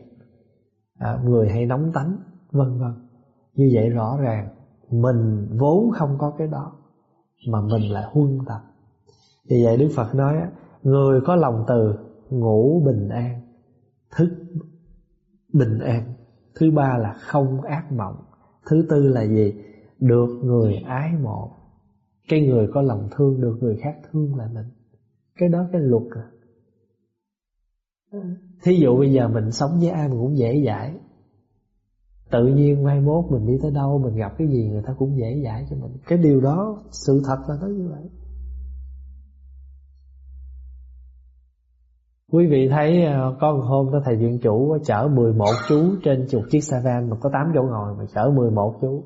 à, người hay nóng tánh vân vân. Như vậy rõ ràng mình vốn không có cái đó, mà mình lại huân tập. Vì vậy đức phật nói người có lòng từ ngủ bình an, thức bình an. Thứ ba là không ác mộng. Thứ tư là gì? Được người ái mộ. Cái người có lòng thương, được người khác thương là mình. Cái đó cái luật à. Thí dụ bây giờ mình sống với ai mình cũng dễ dãi tự nhiên mai mốt mình đi tới đâu, mình gặp cái gì người ta cũng dễ dãi cho mình cái điều đó, sự thật là nó như vậy Quý vị thấy ờ, có một hôm đó thầy viện chủ chở 11 chú trên chục chiếc xe van mà có 8 chỗ ngồi mà chở 11 chú.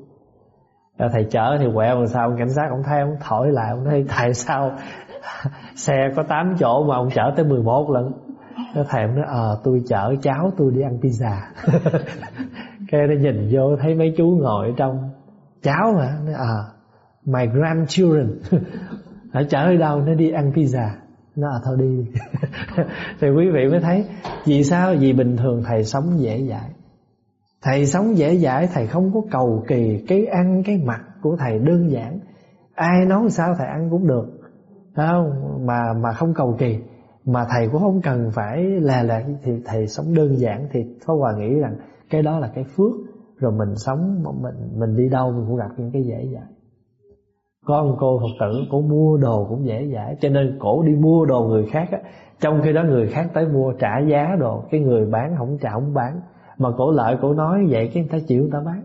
Rồi thầy chở thì quẹo làm sao cảnh sát ông thấy, ông thổi lại, ông thấy tại sao xe có 8 chỗ mà ông chở tới 11 lần. Cái thầy nói ờ à, tôi chở cháu tôi đi ăn pizza. <laughs> cái nó nhìn vô thấy mấy chú ngồi ở trong. Cháu mà nói à my grandchildren. <laughs> Nó chở đi đâu nó đi ăn pizza. Nó à thôi đi. <laughs> Thì quý vị mới thấy vì sao? Vì bình thường thầy sống dễ dãi. Thầy sống dễ dãi thầy không có cầu kỳ cái ăn cái mặc của thầy đơn giản. Ai nói sao thầy ăn cũng được. Phải không? Mà mà không cầu kỳ mà thầy cũng không cần phải là là thì thầy sống đơn giản thì Pháp Hòa nghĩ rằng cái đó là cái phước rồi mình sống mình mình đi đâu mình cũng gặp những cái dễ dãi con cô Phật tử cổ mua đồ cũng dễ dãi cho nên cổ đi mua đồ người khác á trong khi đó người khác tới mua trả giá đồ cái người bán không trả không bán. Mà cổ lợi cổ nói vậy cái người ta chịu người ta bán.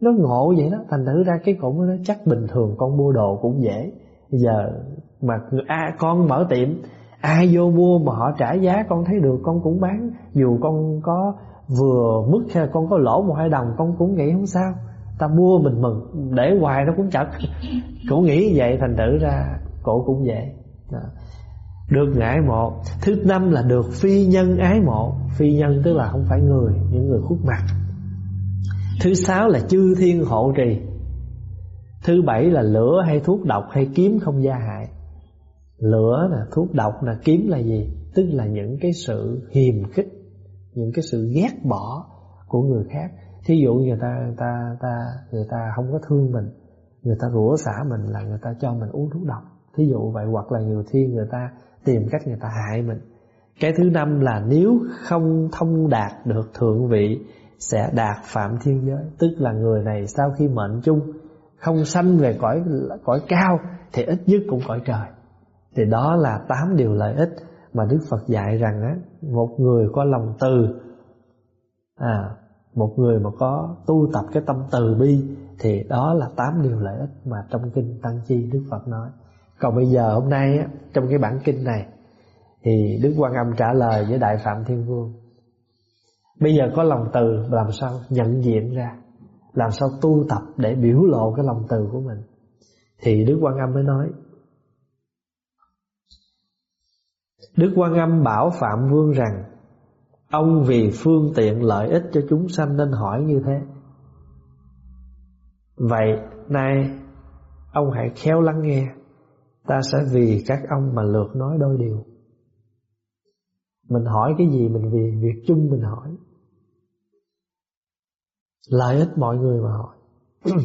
Nó ngộ vậy đó thành thử ra cái cổ mới nói chắc bình thường con mua đồ cũng dễ. Giờ mà à, con mở tiệm ai vô mua mà họ trả giá, con thấy được, con cũng bán. Dù con có vừa mức hay là con có lỗ một hai đồng, con cũng nghĩ không sao. Ta mua mình mừng, để hoài nó cũng chật. <laughs> Cổ nghĩ vậy, thành thử ra cổ cũng vậy. Đó. được ngại mộ thứ năm là được phi nhân ái mộ phi nhân tức là không phải người, những người khuất mặt. Thứ sáu là chư thiên hộ trì. Thứ bảy là lửa hay thuốc độc hay kiếm không gia hại lửa là thuốc độc là kiếm là gì? Tức là những cái sự hiềm khích, những cái sự ghét bỏ của người khác. Thí dụ người ta người ta ta, người ta không có thương mình, người ta rủa xả mình là người ta cho mình uống thuốc độc. Thí dụ vậy, hoặc là nhiều khi người ta tìm cách người ta hại mình. Cái thứ năm là nếu không thông đạt được thượng vị, sẽ đạt phạm thiên giới. Tức là người này sau khi mệnh chung, không sanh về cõi cõi cao, thì ít nhất cũng cõi trời thì đó là tám điều lợi ích mà Đức Phật dạy rằng á một người có lòng từ à một người mà có tu tập cái tâm từ bi thì đó là tám điều lợi ích mà trong kinh Tăng Chi Đức Phật nói. Còn bây giờ hôm nay á, trong cái bản kinh này thì Đức Quan Âm trả lời với Đại Phạm Thiên Vương. Bây giờ có lòng từ làm sao nhận diện ra, làm sao tu tập để biểu lộ cái lòng từ của mình. Thì Đức Quan Âm mới nói Đức Quan Âm bảo Phạm Vương rằng, Ông vì phương tiện lợi ích cho chúng sanh nên hỏi như thế. Vậy nay, Ông hãy khéo lắng nghe, Ta sẽ vì các ông mà lượt nói đôi điều. Mình hỏi cái gì mình vì việc chung mình hỏi. Lợi ích mọi người mà hỏi. <clears throat>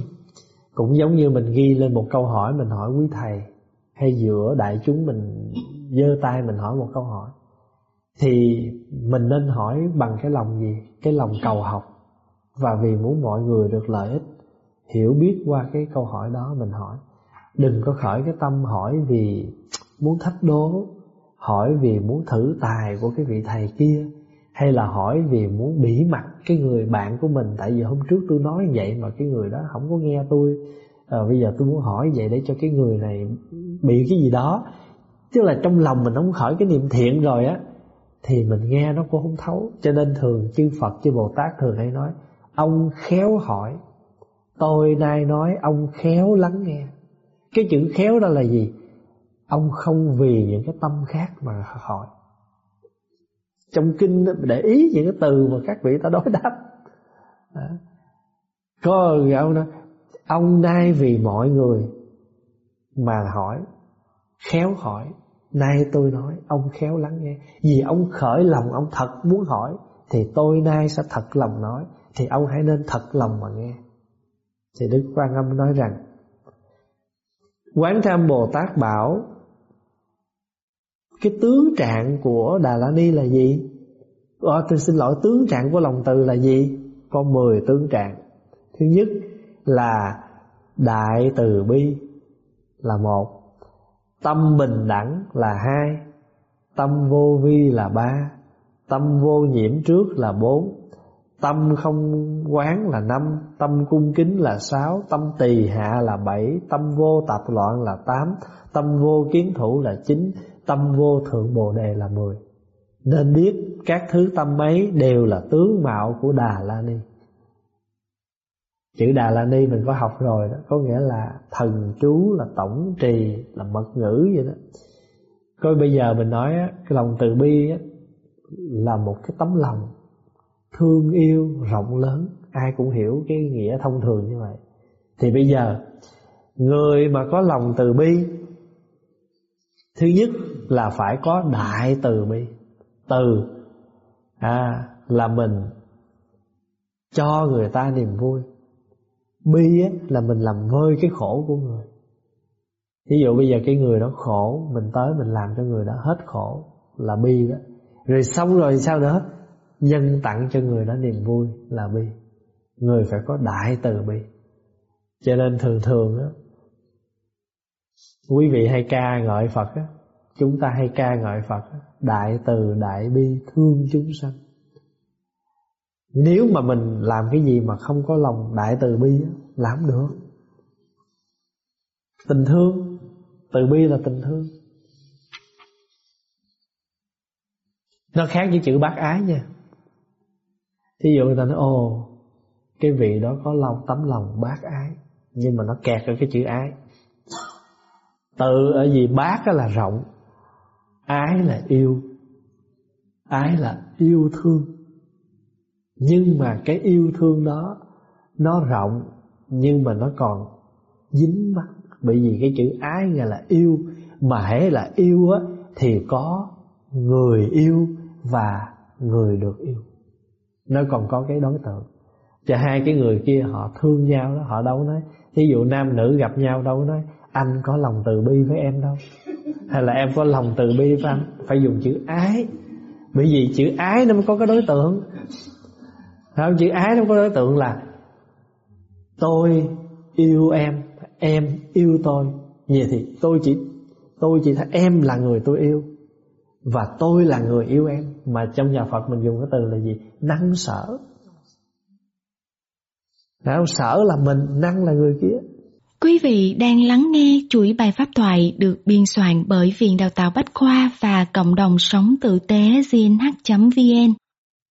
Cũng giống như mình ghi lên một câu hỏi Mình hỏi quý thầy, Hay giữa đại chúng mình giơ tay mình hỏi một câu hỏi. Thì mình nên hỏi bằng cái lòng gì? Cái lòng cầu học. Và vì muốn mọi người được lợi ích hiểu biết qua cái câu hỏi đó mình hỏi. Đừng có khởi cái tâm hỏi vì muốn thách đố hỏi vì muốn thử tài của cái vị thầy kia hay là hỏi vì muốn bỉ mặt cái người bạn của mình. Tại vì hôm trước tôi nói vậy mà cái người đó không có nghe tôi. À, bây giờ tôi muốn hỏi vậy để cho cái người này bị cái gì đó tức là trong lòng mình không khởi cái niệm thiện rồi á, thì mình nghe nó cũng không thấu. Cho nên thường chư Phật, chư Bồ Tát thường hay nói, ông khéo hỏi, tôi nay nói ông khéo lắng nghe. Cái chữ khéo đó là gì? Ông không vì những cái tâm khác mà hỏi. Trong kinh để ý những cái từ mà các vị ta đối <laughs> đáp. Đó. có ông nói, ông nay vì mọi người mà hỏi, khéo hỏi. Nay tôi nói ông khéo lắng nghe Vì ông khởi lòng ông thật muốn hỏi Thì tôi nay sẽ thật lòng nói Thì ông hãy nên thật lòng mà nghe Thì Đức Quan Âm nói rằng Quán Tham Bồ Tát bảo Cái tướng trạng của Đà La Ni là gì? Ờ, à, tôi xin lỗi tướng trạng của lòng từ là gì? Có 10 tướng trạng Thứ nhất là Đại từ bi là một Tâm bình đẳng là hai, Tâm vô vi là ba, Tâm vô nhiễm trước là bốn, Tâm không quán là năm, Tâm cung kính là sáu, Tâm tỳ hạ là bảy, Tâm vô tạp loạn là tám, Tâm vô kiến thủ là chín, Tâm vô thượng bồ đề là mười. Nên biết các thứ tâm ấy Đều là tướng mạo của Đà La Ni. Chữ Đà La Ni mình có học rồi đó Có nghĩa là thần chú là tổng trì Là mật ngữ vậy đó. Coi bây giờ mình nói á, Cái lòng từ bi á, Là một cái tấm lòng Thương yêu rộng lớn. Ai cũng hiểu cái nghĩa thông thường như vậy. Thì bây giờ Người mà có lòng từ bi Thứ nhất là phải có đại từ bi. Từ à, Là mình Cho người ta niềm vui. Bi á, là mình làm vơi cái khổ của người. Ví dụ bây giờ cái người đó khổ Mình tới mình làm cho người đó hết khổ Là bi đó. Rồi xong rồi sao nữa? Nhân tặng cho người đó niềm vui là bi. Người phải có đại từ bi. Cho nên thường thường á Quý vị hay ca ngợi Phật á Chúng ta hay ca ngợi Phật á, Đại từ đại bi thương chúng sanh nếu mà mình làm cái gì mà không có lòng đại từ bi Làm được. Tình thương, từ bi là tình thương. Nó khác với chữ bác ái nha. Thí dụ người ta nói, ồ, cái vị đó có lòng tấm lòng bác ái. Nhưng mà nó kẹt ở cái chữ ái. Tự ở gì bác là rộng, ái là yêu, ái là yêu thương nhưng mà cái yêu thương đó, nó rộng, nhưng mà nó còn dính mắt. Bởi vì cái chữ ái nghe là yêu, mà hễ là yêu á, thì có người yêu và người được yêu. Nó còn có cái đối tượng. Cho hai cái người kia họ thương nhau đó, họ đâu nói. Ví dụ nam nữ gặp nhau đâu nói, anh có lòng từ bi với em đâu. <laughs> Hay là em có lòng từ bi với anh. Phải dùng chữ ái. Bởi vì chữ ái nó mới có cái đối tượng không chữ ái nó có đối tượng là tôi yêu em em yêu tôi. Vậy thì tôi chỉ tôi chỉ thấy em là người tôi yêu và tôi là người yêu em. Mà trong nhà Phật mình dùng cái từ là gì? Năng sở. Nào, sở là mình năng là người kia.
Quý vị đang lắng nghe chuỗi bài pháp thoại được biên soạn bởi Viện Đào tạo Bách Khoa và Cộng đồng Sống Tử tế gnh.vn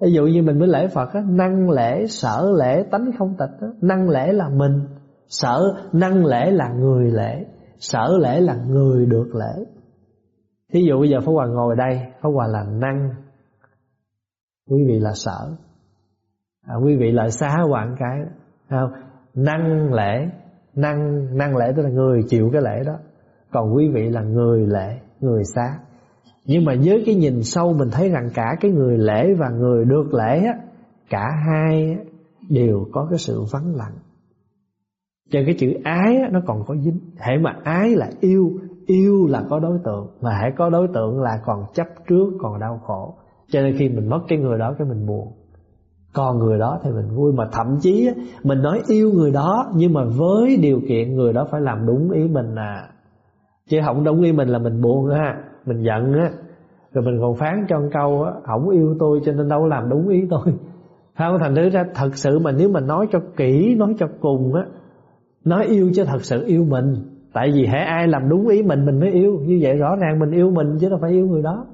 Ví dụ như mình mới lễ Phật á, năng lễ, sở lễ, tánh không tịch á. Năng lễ là mình, sở năng lễ là người lễ, sở lễ là người được lễ. Thí dụ bây giờ Pháp Hòa ngồi đây, Pháp Hòa là năng, quý vị là sở. À, quý vị lại xá hoạn cái không? Năng lễ, năng năng lễ tức là người chịu cái lễ đó. Còn quý vị là người lễ, người xá nhưng mà với cái nhìn sâu mình thấy rằng cả cái người lễ và người được lễ á, cả hai đều có cái sự vắng lặng. Cho cái chữ ái á, nó còn có dính. Hễ mà ái là yêu yêu là có đối tượng mà hãy có đối tượng là còn chấp trước còn đau khổ. Cho nên khi mình mất cái người đó cái mình buồn. Còn người đó thì mình vui. Mà thậm chí á, mình nói yêu người đó nhưng mà với điều kiện người đó phải làm đúng ý mình à. Chứ không đúng ý mình là mình buồn ha mình giận á, rồi mình còn phán cho một câu á, ổng yêu tôi cho nên đâu làm đúng ý tôi. <laughs> Không, thành thứ ra thật sự mà nếu mình nói cho kỹ, nói cho cùng á, nói yêu chứ thật sự yêu mình. Tại vì hễ ai làm đúng ý mình mình mới yêu. Như vậy rõ ràng mình yêu mình chứ đâu phải yêu người đó.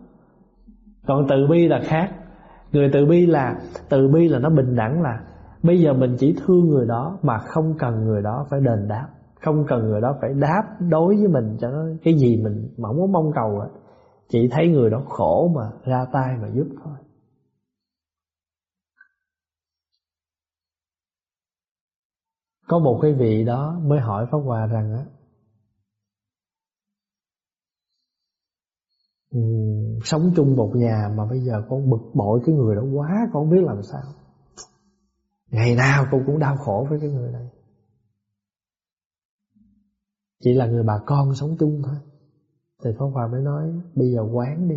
Còn từ bi là khác. Người từ bi là, từ bi là nó bình đẳng là, bây giờ mình chỉ thương người đó mà không cần người đó phải đền đáp. Không cần người đó phải đáp đối với mình cho nó cái gì mình mà không có mong cầu á chỉ thấy người đó khổ mà ra tay mà giúp thôi. Có một cái vị đó mới hỏi pháp hòa rằng á um, sống chung một nhà mà bây giờ con bực bội cái người đó quá con không biết làm sao. Ngày nào con cũng đau khổ với cái người này. Chỉ là người bà con sống chung thôi thì Pháp Hòa mới nói Bây giờ quán đi.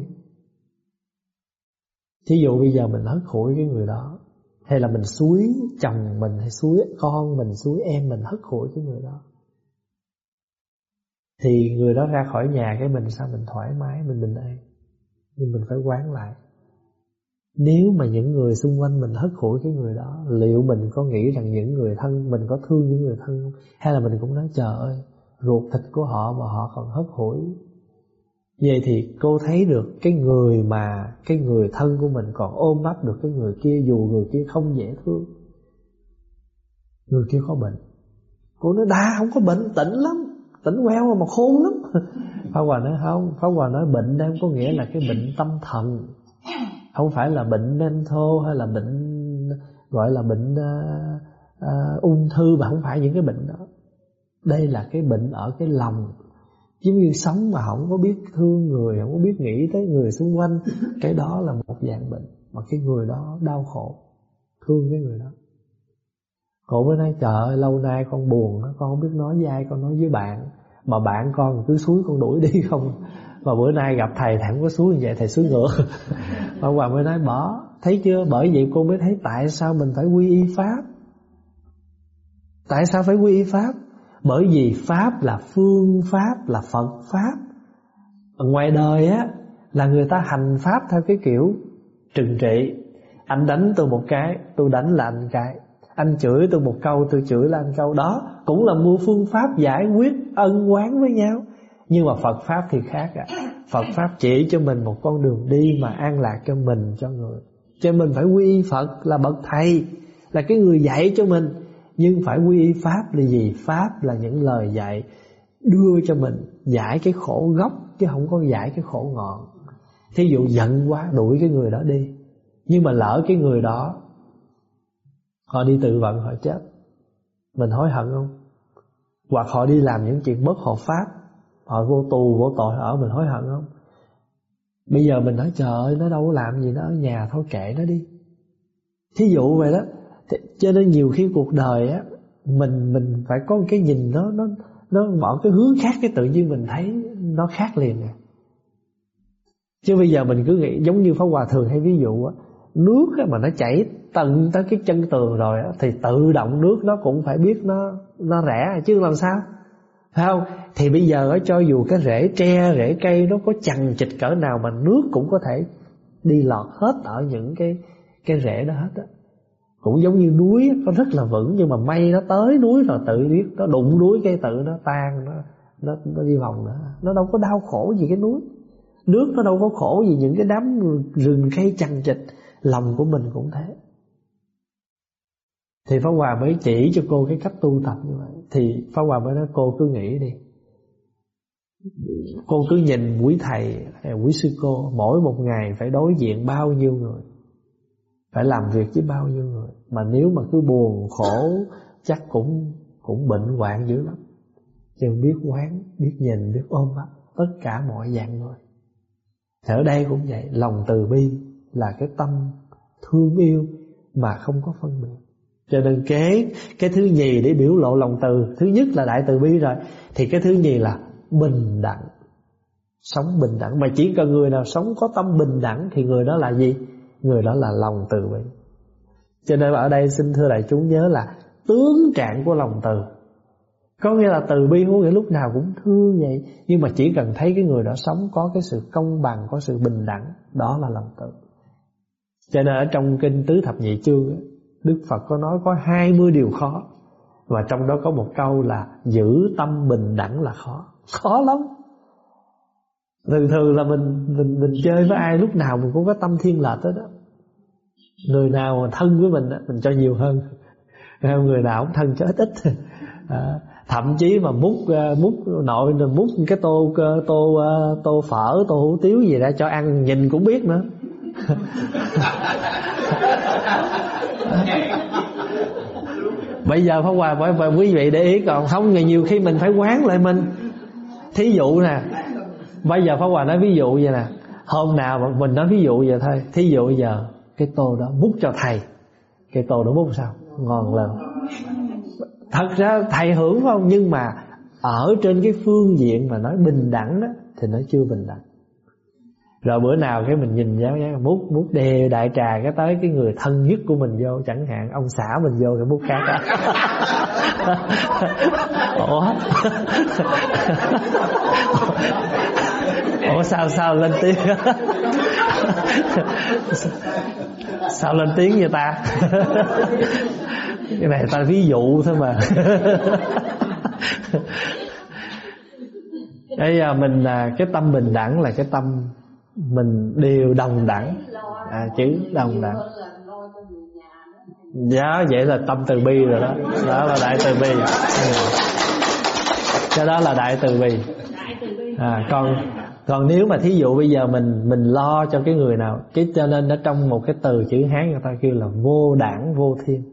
Thí dụ bây giờ mình hất hủi cái người đó Hay là mình suối chồng mình Hay suối con mình, suối em mình hất hủi cái người đó Thì người đó ra khỏi nhà Cái mình sao mình thoải mái Mình bình an Nhưng mình phải quán lại. Nếu mà những người xung quanh mình hất hủi cái người đó Liệu mình có nghĩ rằng những người thân Mình có thương những người thân không? Hay là mình cũng nói trời ơi Ruột thịt của họ mà họ còn hất hủi Vậy thì cô thấy được cái người mà Cái người thân của mình còn ôm ấp được cái người kia Dù người kia không dễ thương Người kia có bệnh. Cô nói đa không có bệnh tỉnh lắm Tỉnh queo mà khôn lắm. <laughs> Pháp Hòa nói không Pháp Hòa nói bệnh đây không có nghĩa là cái bệnh tâm thần. Không phải là bệnh mental Hay là bệnh Gọi là bệnh uh, uh, ung thư Mà không phải những cái bệnh đó. Đây là cái bệnh ở cái lòng giống như sống mà không có biết thương người không có biết nghĩ tới người xung quanh. <laughs> Cái đó là một dạng bệnh mà cái người đó đau khổ thương cái người đó. Cô mới nói trời lâu nay con buồn Con không biết nói với ai Con nói với bạn. Mà bạn con cứ suối con đuổi đi không? Mà bữa nay gặp thầy thầy không có xuống như vậy thầy xuống ngựa. Pháp Hòa mới nói bỏ. Thấy chưa? Bởi vậy cô mới thấy tại sao mình phải quy y pháp? Tại sao phải quy y pháp bởi vì pháp là phương pháp, là phật pháp. Ở ngoài đời á, là người ta hành pháp theo cái kiểu trừng trị. Anh đánh tôi một cái, tôi đánh là anh cái. Anh chửi tôi một câu, tôi chửi là anh câu. Đó cũng là mua phương pháp giải quyết ân oán với nhau. Nhưng mà Phật pháp thì khác ạ. À. Phật pháp chỉ cho mình một con đường đi mà an lạc cho mình, cho người. Cho mình phải quy Phật là bậc thầy, là cái người dạy cho mình nhưng phải quy y pháp là gì? Pháp là những lời dạy đưa cho mình giải cái khổ gốc, chứ không có giải cái khổ ngọn. Thí dụ giận quá, đuổi cái người đó đi. Nhưng mà lỡ cái người đó, Họ đi tự vận, họ chết. Mình hối hận không? Hoặc họ đi làm những chuyện bất hợp pháp, Họ vô tù, vô tội, ở mình hối hận không? Bây giờ mình nói, trời ơi, Nó đâu có làm gì, nó ở nhà, thôi kệ nó đi. Thí dụ vậy đó. Cho nên nhiều khi cuộc đời á Mình mình phải có cái nhìn nó Nó nó mở cái hướng khác Cái tự nhiên mình thấy nó khác liền à Chứ bây giờ mình cứ nghĩ Giống như Pháp Hòa thường hay ví dụ á Nước á, mà nó chảy tận tới cái chân tường rồi á thì tự động nước nó cũng phải biết nó nó rẻ chứ làm sao? Phải không? Thì bây giờ cho dù cái rễ tre rễ cây nó có chằng chịch cỡ nào mà nước cũng có thể đi lọt hết ở những cái cái rễ đó hết á cũng giống như núi nó rất là vững nhưng mà mây nó tới núi rồi tự biết nó đụng núi cây tự nó tan nó nó, nó đi vòng nữa. Nó đâu có đau khổ gì cái núi. Nước nó đâu có khổ gì những cái đám rừng cây chằng chịt lòng của mình cũng thế. Thì Pháp Hòa mới chỉ cho cô cái cách tu tập như vậy. Thì Pháp Hòa mới nói cô cứ nghĩ đi. Cô cứ nhìn quý thầy Quý sư cô Mỗi một ngày phải đối diện bao nhiêu người? Phải làm việc với bao nhiêu người? Mà nếu mà cứ buồn khổ Chắc cũng cũng bệnh hoạn dữ lắm. Chứ biết quán Biết nhìn, biết ôm á Tất cả mọi dạng người. Ở đây cũng vậy Lòng từ bi là cái tâm thương yêu Mà không có phân biệt. Cho nên kế cái thứ nhì để biểu lộ lòng từ thứ nhất là đại từ bi rồi thì cái thứ nhì là bình đẳng. Sống bình đẳng. Mà chỉ cần người nào sống có tâm bình đẳng thì người đó là gì? Người đó là lòng từ bi. Cho nên ở đây xin thưa đại chúng nhớ là tướng trạng của lòng từ. Có nghĩa là từ bi có nghĩa lúc nào cũng thương vậy. Nhưng mà chỉ cần thấy cái người đó sống có cái sự công bằng có sự bình đẳng đó là lòng từ. Cho nên ở trong kinh tứ thập nhị chương Đức Phật có nói có 20 điều khó. Và trong đó có một câu là Giữ tâm bình đẳng là khó. Khó lắm. Thường thường là mình mình mình chơi với ai Lúc nào mình cũng có tâm thiên lệch đó, đó. Người nào mà thân với mình Mình cho nhiều hơn. <laughs> Người nào cũng thân cho ít ít. <laughs> À, Thậm chí mà múc à, múc nội múc cái tô tô à, tô phở tô hủ tiếu gì ra cho ăn nhìn cũng biết nữa. <laughs> Bây giờ Pháp Hòa phải, quý vị để ý Còn không ngày nhiều khi mình phải quán lại mình. Thí dụ nè Bây giờ Pháp Hòa nói ví dụ vậy nè. Hôm nào mình nói ví dụ vậy thôi. Thí dụ giờ cái tô đó múc cho thầy. Cái tô đó múc sao? Ngon lắm. Thật ra thầy hưởng không? Nhưng mà ở trên cái phương diện mà nói bình đẳng đó, Thì nó chưa bình đẳng. Rồi bữa nào cái mình nhìn nhau giáo múc múc đề đại trà cái tới cái người thân nhất của mình vô, chẳng hạn, ông xã mình vô cái múc khác đó. <laughs> ủa? <laughs> Ủa, sao sao, lên tiếng? <laughs> <laughs> sao lên tiếng vậy ta? <laughs> Cái này ta ví dụ thôi mà. <laughs> Bây giờ mình là cái tâm bình đẳng là cái tâm mình đều đồng đẳng. À, chữ đồng đẳng. Dạ vậy là tâm từ bi rồi đó. Đó là đại từ bi. Cái đó là đại từ bi. À, còn còn nếu mà thí dụ bây giờ mình mình lo cho cái người nào cái cho nên nó trong một cái từ chữ hán người ta kêu là vô đảng vô thiên.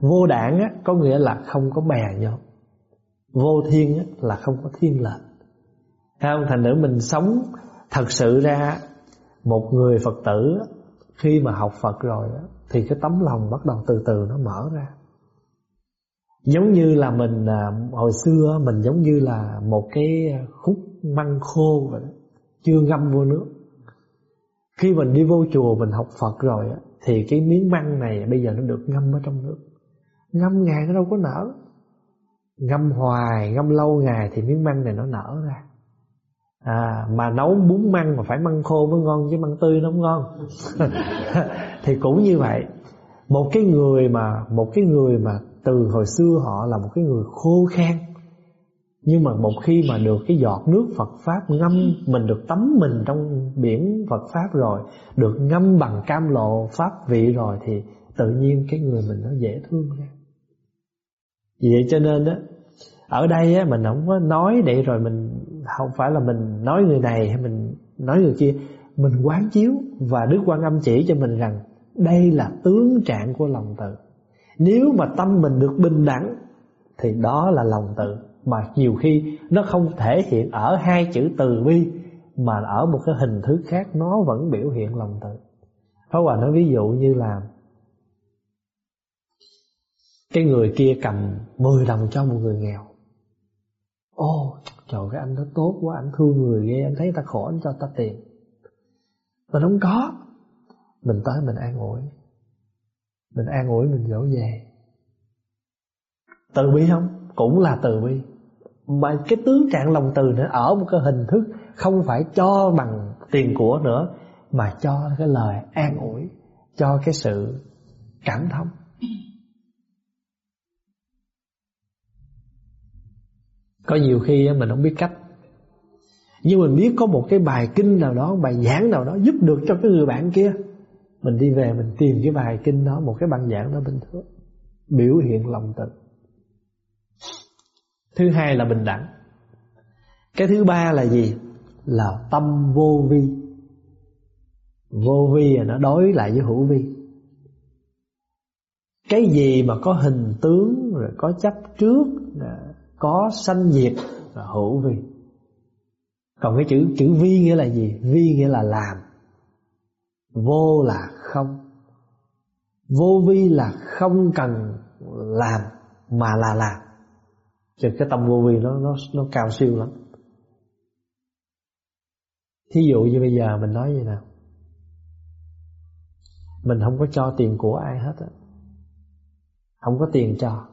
Vô đảng á, có nghĩa là không có bè nhau vô thiên á, là không có thiên lệch không thành nữ mình sống thật sự ra một người phật tử khi mà học phật rồi thì cái tấm lòng bắt đầu từ từ nó mở ra. Giống như là mình à, hồi xưa mình giống như là một cái khúc măng khô vậy chưa ngâm vô nước. Khi mình đi vô chùa, mình học Phật rồi á, thì cái miếng măng này bây giờ nó được ngâm ở trong nước. Ngâm ngày nó đâu có nở. Ngâm hoài, ngâm lâu ngày thì miếng măng này nó nở ra. À mà nấu bún măng mà phải măng khô mới ngon, chứ măng tươi nó không ngon. <laughs> Thì cũng như vậy. Một cái người mà, một cái người mà từ hồi xưa họ là một cái người khô khan nhưng mà một khi mà được cái giọt nước Phật Pháp ngâm Mình được tắm mình trong biển Phật Pháp rồi Được ngâm bằng cam lộ Pháp vị rồi Thì tự nhiên cái người mình nó dễ thương ra. Vậy cho nên đó Ở đây á, mình không có nói để rồi mình Không phải là mình nói người này hay mình nói người kia. Mình quán chiếu Và Đức Quan Âm chỉ cho mình rằng Đây là tướng trạng của lòng từ. Nếu mà tâm mình được bình đẳng Thì đó là lòng từ mà nhiều khi nó không thể hiện ở hai chữ từ bi mà ở một cái hình thức khác nó vẫn biểu hiện lòng từ. Pháp Hòa nói ví dụ như là cái người kia cầm 10 đồng cho một người nghèo. Ô, trời cái anh đó tốt quá, anh thương người ghê, anh thấy ta khổ anh cho ta tiền. Mình không có. Mình tới mình an ủi. Mình an ủi mình dỗ về. Từ bi không? Cũng là từ bi mà cái tướng trạng lòng từ nữa, ở một cái hình thức không phải cho bằng tiền của nữa, mà cho cái lời an ủi, cho cái sự cảm thông. Có nhiều khi mình không biết cách. Nhưng mình biết có một cái bài kinh nào đó, bài giảng nào đó giúp được cho cái người bạn kia, mình đi về mình tìm cái bài kinh đó, một cái băng giảng đó bình thường biểu hiện lòng từ. Thứ hai là bình đẳng. Cái thứ ba là gì? Là tâm vô vi. Vô vi là nó đối lại với hữu vi. Cái gì mà có hình tướng, Rồi có chấp trước Có sanh diệt là hữu vi. Còn cái chữ chữ vi nghĩa là gì? Vi nghĩa là làm. Vô là không. Vô vi là không cần làm Mà là làm. Chứ cái tâm vô vi nó nó nó cao siêu lắm. Thí dụ như bây giờ mình nói như nào. Mình không có cho tiền của ai hết á. Không có tiền cho.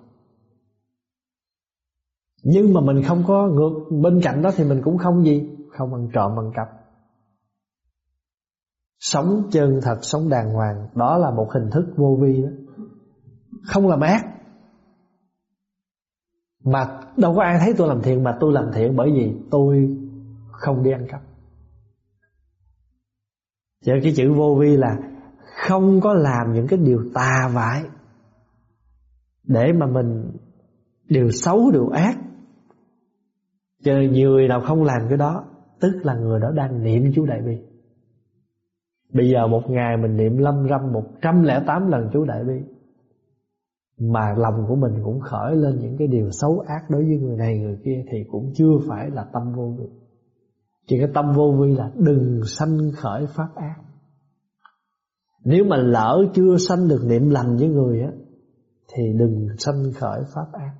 Nhưng mà mình không có ngược, bên cạnh đó thì mình cũng không gì. Không ăn trộm, ăn cắp. Sống chân thật, sống đàng hoàng, đó là một hình thức vô vi đó. Không làm ác mà đâu có ai thấy tôi làm thiện Mà tôi làm thiện bởi vì tôi không đi ăn cắp. Chứ cái chữ vô vi là Không có làm những cái điều tà vãi Để mà mình Điều xấu, điều ác. Chứ nhiều người nào không làm cái đó Tức là người đó đang niệm chú Đại Bi. Bây giờ một ngày mình niệm lâm râm 108 lần chú Đại Bi mà lòng của mình cũng khởi lên những cái điều xấu ác đối với người này người kia thì cũng chưa phải là tâm vô vi. Chỉ cái tâm vô vi là đừng sanh khởi pháp ác. Nếu mà lỡ chưa sanh được niệm lành với người á thì đừng sanh khởi pháp ác.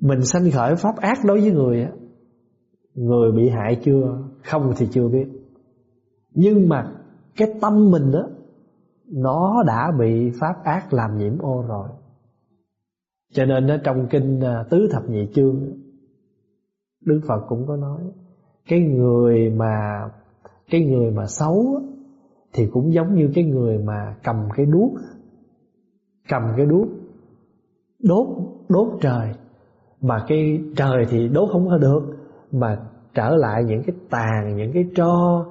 Mình sanh khởi pháp ác đối với người á người bị hại chưa, không thì chưa biết. Nhưng mà cái tâm mình đó nó đã bị pháp ác làm nhiễm ô rồi. Cho nên ở trong kinh à, tứ thập nhị chương, đức phật cũng có nói, cái người mà, cái người mà xấu thì cũng giống như cái người mà cầm cái đuốc, cầm cái đuốc đốt đốt trời. Mà cái trời thì đốt không có được, mà trở lại những cái tàn, những cái tro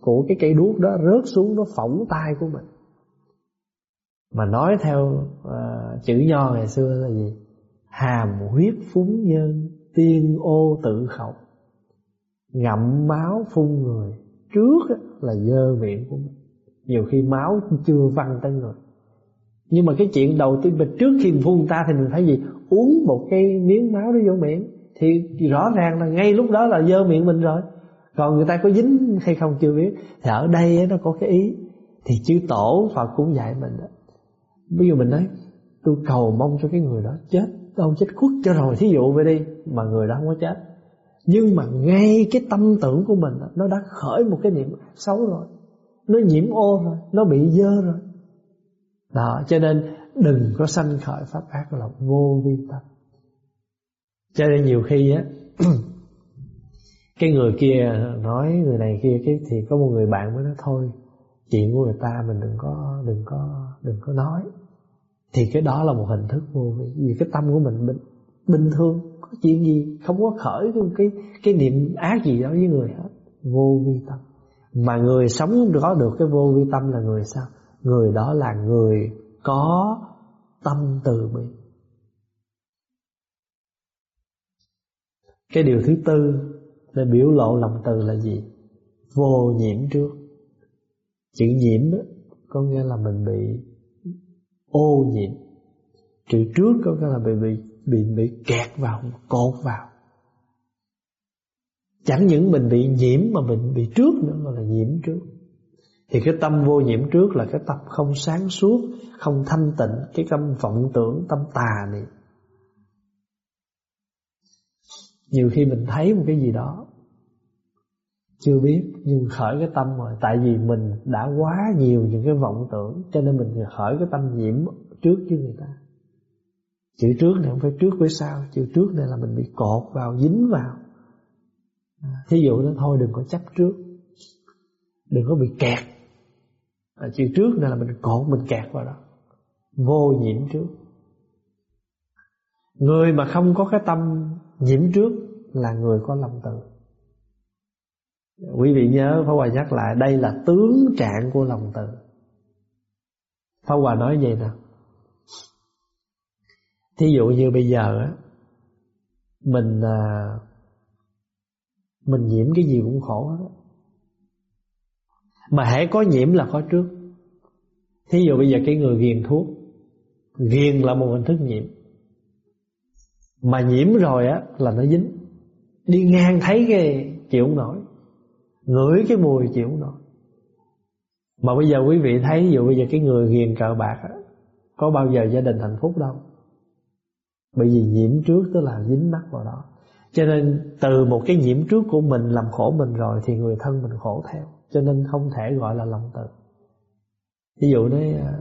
của cái cây đuốc đó rớt xuống, nó phỏng tay của mình mà nói theo uh, chữ nho ngày xưa là gì? Hàm huyết phúng nhân tiên ô tự khẩu. Ngậm máu phun người trước là dơ miệng của mình. Nhiều khi máu chưa văng tới người. Nhưng mà cái chuyện đầu tiên mình trước khi mình phun ta thì mình phải gì? Uống một cái miếng máu đó vô miệng. Thì rõ ràng là ngay lúc đó là dơ miệng mình rồi. Còn người ta có dính hay không chưa biết. Thì ở đây nó có cái ý. Thì chư tổ Phật cũng dạy mình đó Ví dụ mình nói, Tôi cầu mong cho cái người đó chết Đâu chết khuất cho rồi, Thí dụ vậy đi. Mà người đó không có chết. Nhưng mà ngay cái tâm tưởng của mình nó đã khởi một cái niệm xấu rồi. Nó nhiễm ô rồi, nó bị dơ rồi. Đó, cho nên đừng có sanh khởi pháp ác là vô vi tâm. Cho nên nhiều khi á, <clears throat> cái người kia nói, người này kia, cái thì có một người bạn mới nói, thôi, chuyện của người ta mình đừng có đừng có đừng có nói thì cái đó là một hình thức vô vi. Vì cái tâm của mình bình, bình thường có chuyện gì không có khởi cái cái niệm ác gì đó với người hết. Vô vi tâm. Mà người sống có được cái vô vi tâm là người sao? Người đó là người có tâm từ bi. Cái điều thứ tư để biểu lộ lòng từ là gì? Vô nhiễm trước. Chữ nhiễm đó, có nghĩa là mình bị ô nhiễm. Chữ trước có nghĩa là bị bị bị bị kẹt vào, cột vào. Chẳng những mình bị nhiễm mà mình bị trước nữa mà là nhiễm trước. Thì cái tâm vô nhiễm trước là cái tâm không sáng suốt, không thanh tịnh, cái tâm vọng tưởng, tâm tà này nhiều khi mình thấy một cái gì đó chưa biết nhưng khởi cái tâm rồi. Tại vì mình đã quá nhiều những cái vọng tưởng cho nên mình khởi cái tâm nhiễm trước với người ta. Chữ trước này không phải trước với sau chữ trước này là mình bị cột vào dính vào. À, thí dụ đó thôi đừng có chấp trước đừng có bị kẹt. À, chữ trước này là mình cột mình kẹt vào đó. Vô nhiễm trước. Người mà không có cái tâm nhiễm trước là người có lòng từ. Quý vị nhớ Pháp Hòa nhắc lại Đây là tướng trạng của lòng từ. Pháp Hòa nói vậy nè. Thí dụ như bây giờ á Mình à, Mình nhiễm cái gì cũng khổ hết Mà hãy có nhiễm là có trước. Thí dụ bây giờ cái người ghiền thuốc Ghiền là một hình thức nhiễm. Mà nhiễm rồi á Là nó dính. Đi ngang thấy cái chịu không nổi. Ngửi cái mùi chịu không nổi. Mà bây giờ quý vị thấy Ví dụ bây giờ cái người hiền cờ bạc á, Có bao giờ gia đình hạnh phúc đâu. Bởi vì nhiễm trước Tức là dính mắc vào đó. Cho nên từ một cái nhiễm trước của mình Làm khổ mình rồi Thì người thân mình khổ theo. Cho nên không thể gọi là lòng từ. Ví dụ đấy à,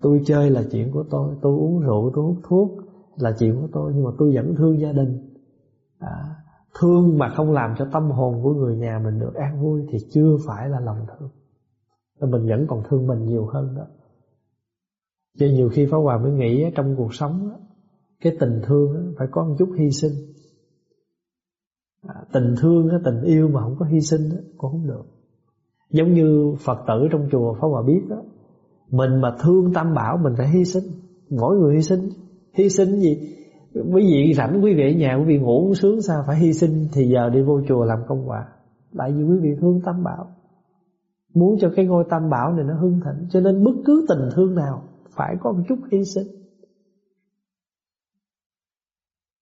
Tôi chơi là chuyện của tôi Tôi uống rượu, tôi hút thuốc Là chuyện của tôi Nhưng mà tôi vẫn thương gia đình. À, Thương mà không làm cho tâm hồn của người nhà mình được an vui Thì chưa phải là lòng thương. Mình vẫn còn thương mình nhiều hơn đó. Cho nhiều khi Pháp Hòa mới nghĩ trong cuộc sống Cái tình thương phải có một chút hy sinh. À, tình thương, tình yêu mà không có hy sinh cũng không được. Giống như Phật tử trong chùa Pháp Hòa biết đó Mình mà thương Tam Bảo mình phải hy sinh. Mỗi người hy sinh. Hy sinh gì? Quý vị rảnh quý vị ở nhà, quý vị ngủ sướng sao phải hy sinh, thì giờ đi vô chùa làm công quả. Tại vì quý vị thương tam bảo. Muốn cho cái ngôi tam bảo này nó hưng thịnh, cho nên bất cứ tình thương nào phải có một chút hy sinh.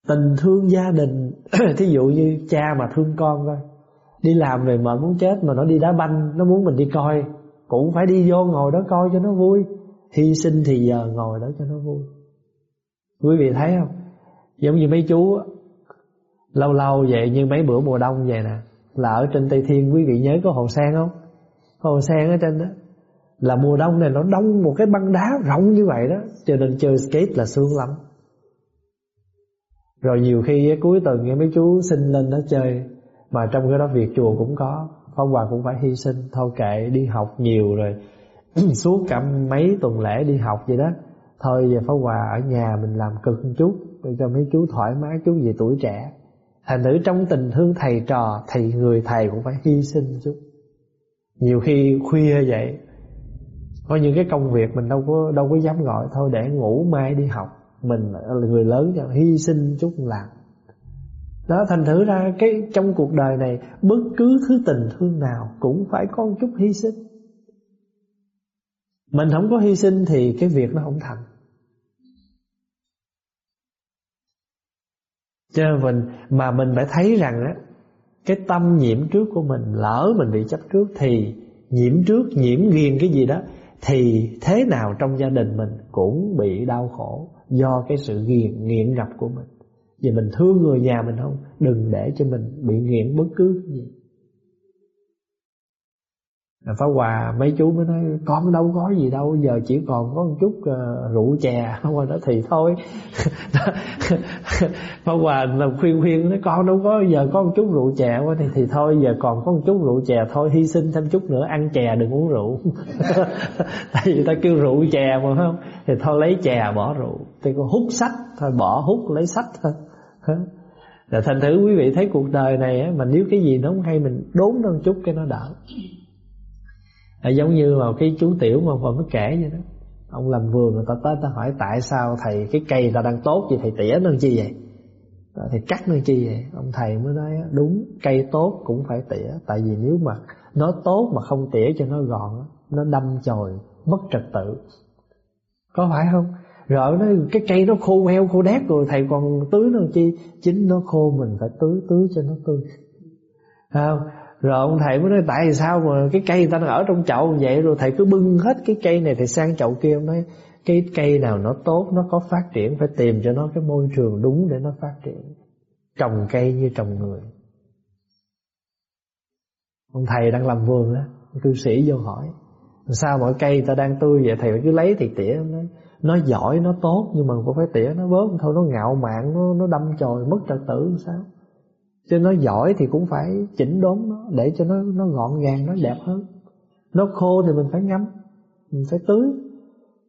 Tình thương gia đình, <clears throat> thí dụ như cha mà thương con thôi đi làm về mệt muốn chết mà nó đi đá banh, nó muốn mình đi coi, cũng phải đi vô ngồi đó coi cho nó vui. Hy sinh thì giờ ngồi đó cho nó vui. Quý vị thấy không? Giống như mấy chú Lâu lâu vậy, như mấy bữa mùa đông vậy nè, Là ở trên Tây Thiên, quý vị nhớ có hồ sen không? Hồ sen ở trên đó, Là mùa đông này nó đông một cái băng đá rộng như vậy đó, Cho nên chơi skate là sướng lắm. Rồi nhiều khi cuối tuần nghe mấy chú xin lên đó chơi, Mà trong cái đó việc chùa cũng có Phong Hòa cũng phải hy sinh, Thôi kệ, đi học nhiều rồi, <clears throat> Suốt cả mấy tuần lễ đi học vậy đó. Thôi về phong Hòa ở nhà mình làm cực một chút để cho mấy chú thoải mái, chú về tuổi trẻ. Thành thử trong tình thương thầy trò thì người thầy cũng phải hy sinh chút. Nhiều khi khuya vậy, có những cái công việc mình đâu có đâu có dám gọi thôi, để ngủ mai đi học. Mình là người lớn cho hy sinh chút làm. Đó, thành thử ra cái, trong cuộc đời này, bất cứ thứ tình thương nào cũng phải có một chút hy sinh. Mình không có hy sinh thì cái việc nó không thành. Cho nên mình, mà mình phải thấy rằng á, cái tâm nhiễm trước của mình, lỡ mình bị chấp trước, thì nhiễm trước, nhiễm ghiền cái gì đó, thì thế nào trong gia đình mình cũng bị đau khổ do cái sự nghiền nghiện ngập của mình. Vì mình thương người nhà mình không? Đừng để cho mình bị nghiện bất cứ gì. Pháp Hòa mấy chú mới nói Con đâu có gì đâu Giờ chỉ còn có một chút uh, rượu chè Pháp Hòa nói thì thôi. <laughs> Pháp Hòa khuyên khuyên nói Con đâu có giờ có một chút rượu chè quá thì, thì thôi giờ còn có một chút rượu chè Thôi hy sinh thêm chút nữa Ăn chè đừng uống rượu. <laughs> Tại vì ta kêu rượu chè mà không? Thì thôi lấy chè bỏ rượu. Thì con hút sách Thôi bỏ hút lấy sách thôi. Là thành thử quý vị thấy cuộc đời này á, mà nếu cái gì nó không hay mình đốn nó một chút cái nó đỡ à, giống như vào cái chú tiểu mà còn mới kể vậy đó. Ông làm vườn người ta tới ta hỏi tại sao thầy cái cây ta đang tốt vậy thầy tỉa nó chi vậy? Thì cắt nó chi vậy? Ông thầy mới nói đúng cây tốt cũng phải tỉa tại vì nếu mà nó tốt mà không tỉa cho nó gọn nó đâm chồi mất trật tự. Có phải không? Rồi nó cái cây nó khô heo khô đét rồi thầy còn tưới nó chi? Chính nó khô mình phải tưới tưới cho nó tươi. Không? Rồi ông thầy mới nói, tại sao mà cái cây ta đang ở trong chậu vậy? Rồi thầy cứ bưng hết cái cây này thì sang chậu kia, ông nói, cái cây nào nó tốt, nó có phát triển, phải tìm cho nó cái môi trường đúng để nó phát triển. Trồng cây như trồng người. Ông thầy đang làm vườn á, cư sĩ vô hỏi, sao mọi cây ta đang tươi vậy? Thầy cứ lấy thì tỉa nói, nó giỏi, nó tốt, nhưng mà cũng phải tỉa, nó bớt thôi, nó ngạo mạn, nó nó đâm chồi, mất trật tự, sao? Cho nó giỏi thì cũng phải chỉnh đốn nó để cho nó nó gọn gàng nó đẹp hơn. Nó khô thì mình phải ngâm mình phải tưới.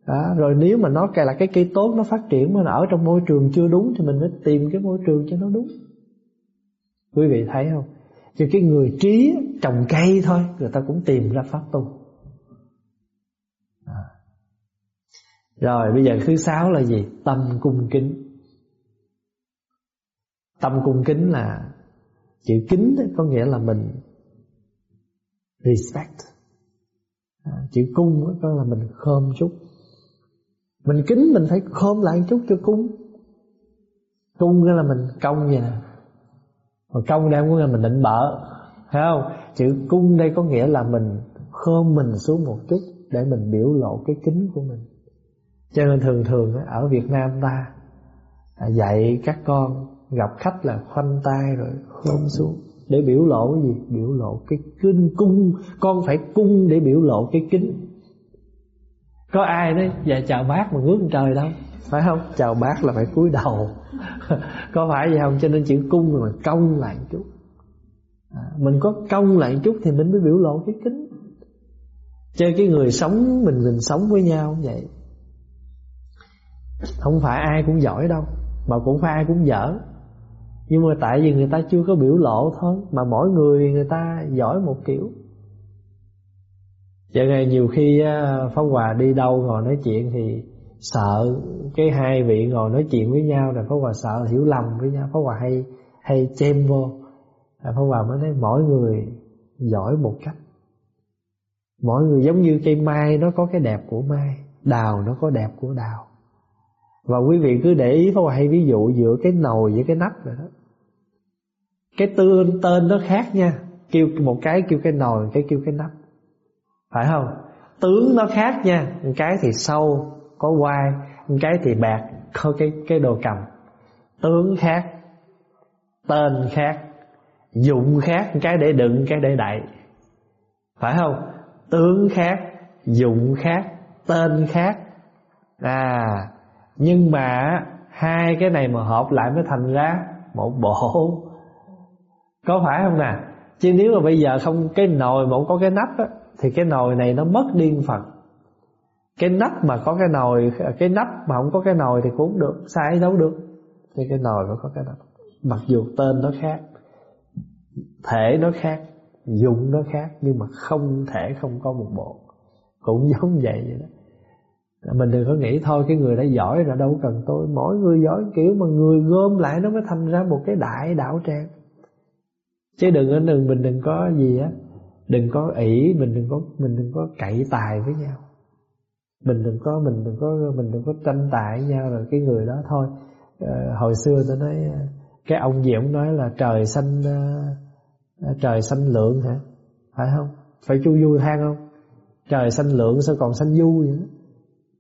Đó, rồi nếu mà nó là cái cây tốt nó phát triển mà nó ở trong môi trường chưa đúng thì mình phải tìm cái môi trường cho nó đúng. Quý vị thấy không? Chứ cái người trí trồng cây thôi người ta cũng tìm ra pháp tu. À. rồi bây giờ thứ sáu là gì? Tâm cung kính. Tâm cung kính là chữ kính có nghĩa là mình respect. À, chữ cung đó có là mình khom chút. Mình kính mình phải khom lại chút cho cung. Cung nghĩa là mình cong vậy nè. Còn cong đây có nghĩa là mình định bợ thấy không? Chữ cung đây có nghĩa là mình khom mình xuống một chút để mình biểu lộ cái kính của mình. Cho nên thường thường ở Việt Nam ta à, dạy các con gặp khách là khoanh tay rồi khom xuống để biểu lộ cái gì? Biểu lộ cái kinh cung. Con phải cung để biểu lộ cái kính. Có ai đấy dạ chào bác mà ngước trời đâu? Phải không? Chào bác là phải cúi đầu. <laughs> Có phải vậy không? Cho nên chữ cung mình cong lại một chút. À, mình có cong lại một chút thì mình mới biểu lộ cái kính. Chơi cái người sống mình mình sống với nhau vậy. Không phải ai cũng giỏi đâu mà cũng phải ai cũng dở nhưng mà tại vì người ta chưa có biểu lộ thôi, mà mỗi người người ta giỏi một kiểu. Cho nên nhiều khi Pháp Hòa đi đâu ngồi nói chuyện thì sợ cái hai vị ngồi nói chuyện với nhau là Pháp Hòa sợ hiểu lầm với nhau. Pháp Hòa hay hay chêm vô. À, Pháp Hòa mới nói mỗi người giỏi một cách. Mỗi người giống như cây mai, nó có cái đẹp của mai, đào nó có đẹp của đào. Và quý vị cứ để ý, Pháp Hòa hay ví dụ giữa cái nồi với cái nắp rồi đó cái tên tên nó khác nha. Kêu một cái, kêu cái nồi một cái kêu cái nắp. Phải không? Tướng nó khác nha. Một cái thì sâu, có quai. Một cái thì bạc, có cái cái đồ cầm. Tướng khác, tên khác, dụng khác, một cái để đựng cái để đậy. Phải không? Tướng khác, dụng khác, tên khác. À nhưng mà hai cái này mà hợp lại mới thành ra một bộ có phải không nè? Chứ nếu mà bây giờ không, cái nồi mà không có cái nắp á, thì cái nồi này nó mất điên phật cái nắp mà có cái nồi, cái nắp mà không có cái nồi thì cũng được, sai đâu được. Thì cái nồi phải có cái nắp. Mặc dù tên nó khác, thể nó khác dụng nó khác, nhưng mà không thể không có một bộ. Cũng <laughs> giống vậy vậy đó. Mình đừng có nghĩ thôi, cái người đã giỏi rồi đâu cần tôi. Mỗi người giỏi kiểu mà người gom lại nó mới thành ra một cái đại đạo tràng chứ đừng có đừng mình đừng có gì á đừng có ỷ mình đừng có mình đừng có cậy tài với nhau. Mình đừng có mình đừng có mình đừng có tranh tài với nhau rồi cái người đó thôi. À, hồi xưa tôi nói cái ông gì ông nói là trời xanh ờ, ờ, trời xanh lượng hả? Phải không? Phải chu du than không? Trời xanh lượng sao còn xanh du vậy?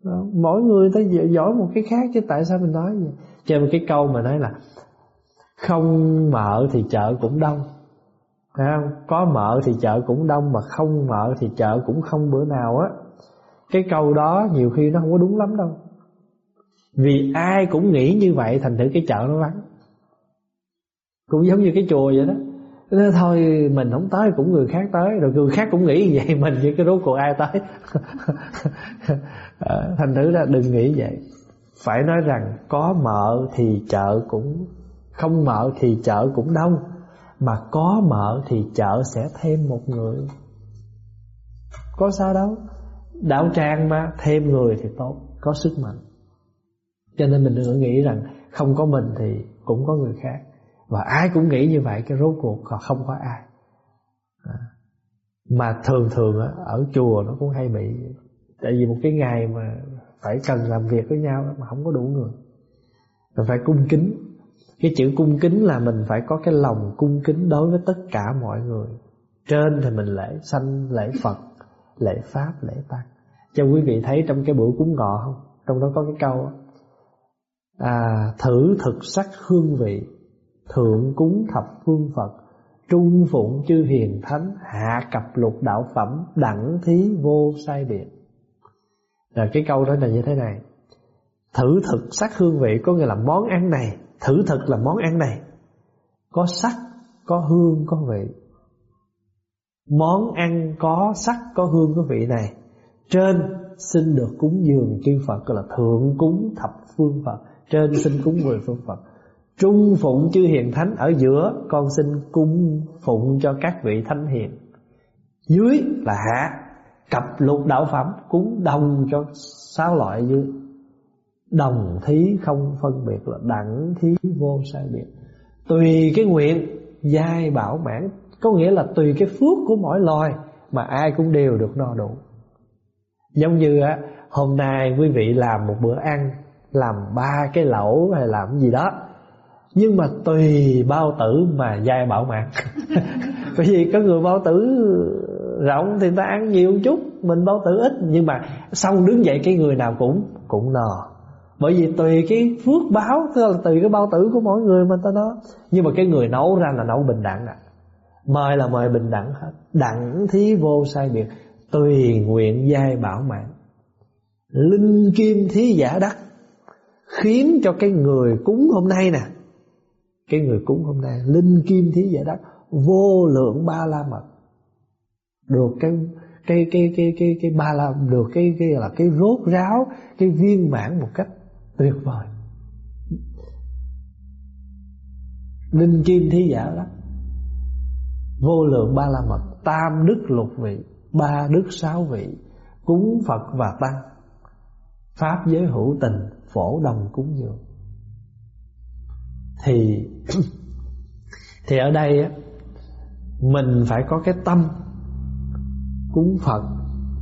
Đó. mỗi người ta giỏi một cái khác chứ tại sao mình nói vậy? Cho nên cái câu mà nói là không mở thì chợ cũng đông. Có mở thì chợ cũng đông Mà không mở thì chợ cũng không bữa nào á. Cái câu đó nhiều khi nó không có đúng lắm đâu. Vì ai cũng nghĩ như vậy Thành thử cái chợ nó vắng. Cũng giống như cái chùa vậy đó. Thế thôi, mình không tới cũng người khác tới. Rồi người khác cũng nghĩ vậy, Mình như cái rốt cuộc ai tới. <laughs> Ờ, thành thử ra đừng nghĩ vậy. Phải nói rằng Có mở thì chợ cũng, Không mở thì chợ cũng đông. Mà có mợ thì chợ sẽ thêm một người. Có sao đâu. Đạo tràng mà, Thêm người thì tốt, Có sức mạnh. Cho nên mình đừng nghĩ rằng Không có mình thì cũng có người khác. Và ai cũng nghĩ như vậy, cái rốt cuộc là không có ai. À. mà thường thường ở chùa nó cũng hay bị. Tại vì một cái ngày mà phải cần làm việc với nhau mà không có đủ người. Mà phải cung kính cái chữ cung kính là mình phải có cái lòng cung kính đối với tất cả mọi người. Trên thì mình lễ sanh lễ phật lễ pháp lễ tăng. Cho quý vị thấy trong cái bữa cúng ngọ không? Trong đó có cái câu à, thử thực sắc hương vị Thượng cúng thập phương Phật Trung phụng chư hiền thánh Hạ cập lục đạo phẩm Đẳng thí vô sai biệt. Rồi cái câu đó là như thế này. Thử thực sắc hương vị Có nghĩa là món ăn này. Thử thực là món ăn này. Có sắc, có hương, có vị. Món ăn có sắc, có hương, có vị này. Trên xin được cúng dường chư Phật Gọi là thượng cúng thập phương Phật. Trên xin cúng mười phương Phật. Trung phụng chư hiền thánh Ở giữa con xin cung phụng cho các vị thánh hiền. Dưới là hạ Cặp lục đạo phẩm cúng đồng cho sáu loại dưới Đồng thí không phân biệt là đẳng thí, vô sai biệt. Tùy cái nguyện, giai bảo mãn, Có nghĩa là tùy cái phước của mỗi loài Mà ai cũng đều được no đủ. Giống như á, Hôm nay quý vị làm một bữa ăn, Làm ba cái lẩu hay làm gì đó, nhưng mà tùy bao tử mà dai bảo mạng <laughs> bởi vì có người bao tử rộng thì ta ăn nhiều chút, mình bao tử ít, nhưng mà xong đứng dậy cái người nào cũng cũng no bởi vì tùy cái phước báo, tức là tùy cái bao tử của mỗi người mà ta nói. Nhưng mà cái người nấu ra là nấu bình đẳng à mời là mời bình đẳng hết. Đẳng thí vô sai biệt. Tùy nguyện giai bảo mạng. Linh kim thí giả đắc. Khiến cho cái người cúng hôm nay nè. Cái người cúng hôm nay, linh kim thí giả đắc. Vô lượng ba la mật. Được cái cái cái cái cái cái ba la, được cái cái là cái rốt ráo, cái viên mãn một cách tuyệt vời. Linh kim thí giả lắm, vô lượng ba la mật tam đức lục vị ba đức sáu vị cúng phật và tăng. Pháp giới hữu tình phổ đồng cúng dường. Thì <clears throat> thì ở đây á mình phải có cái tâm cúng Phật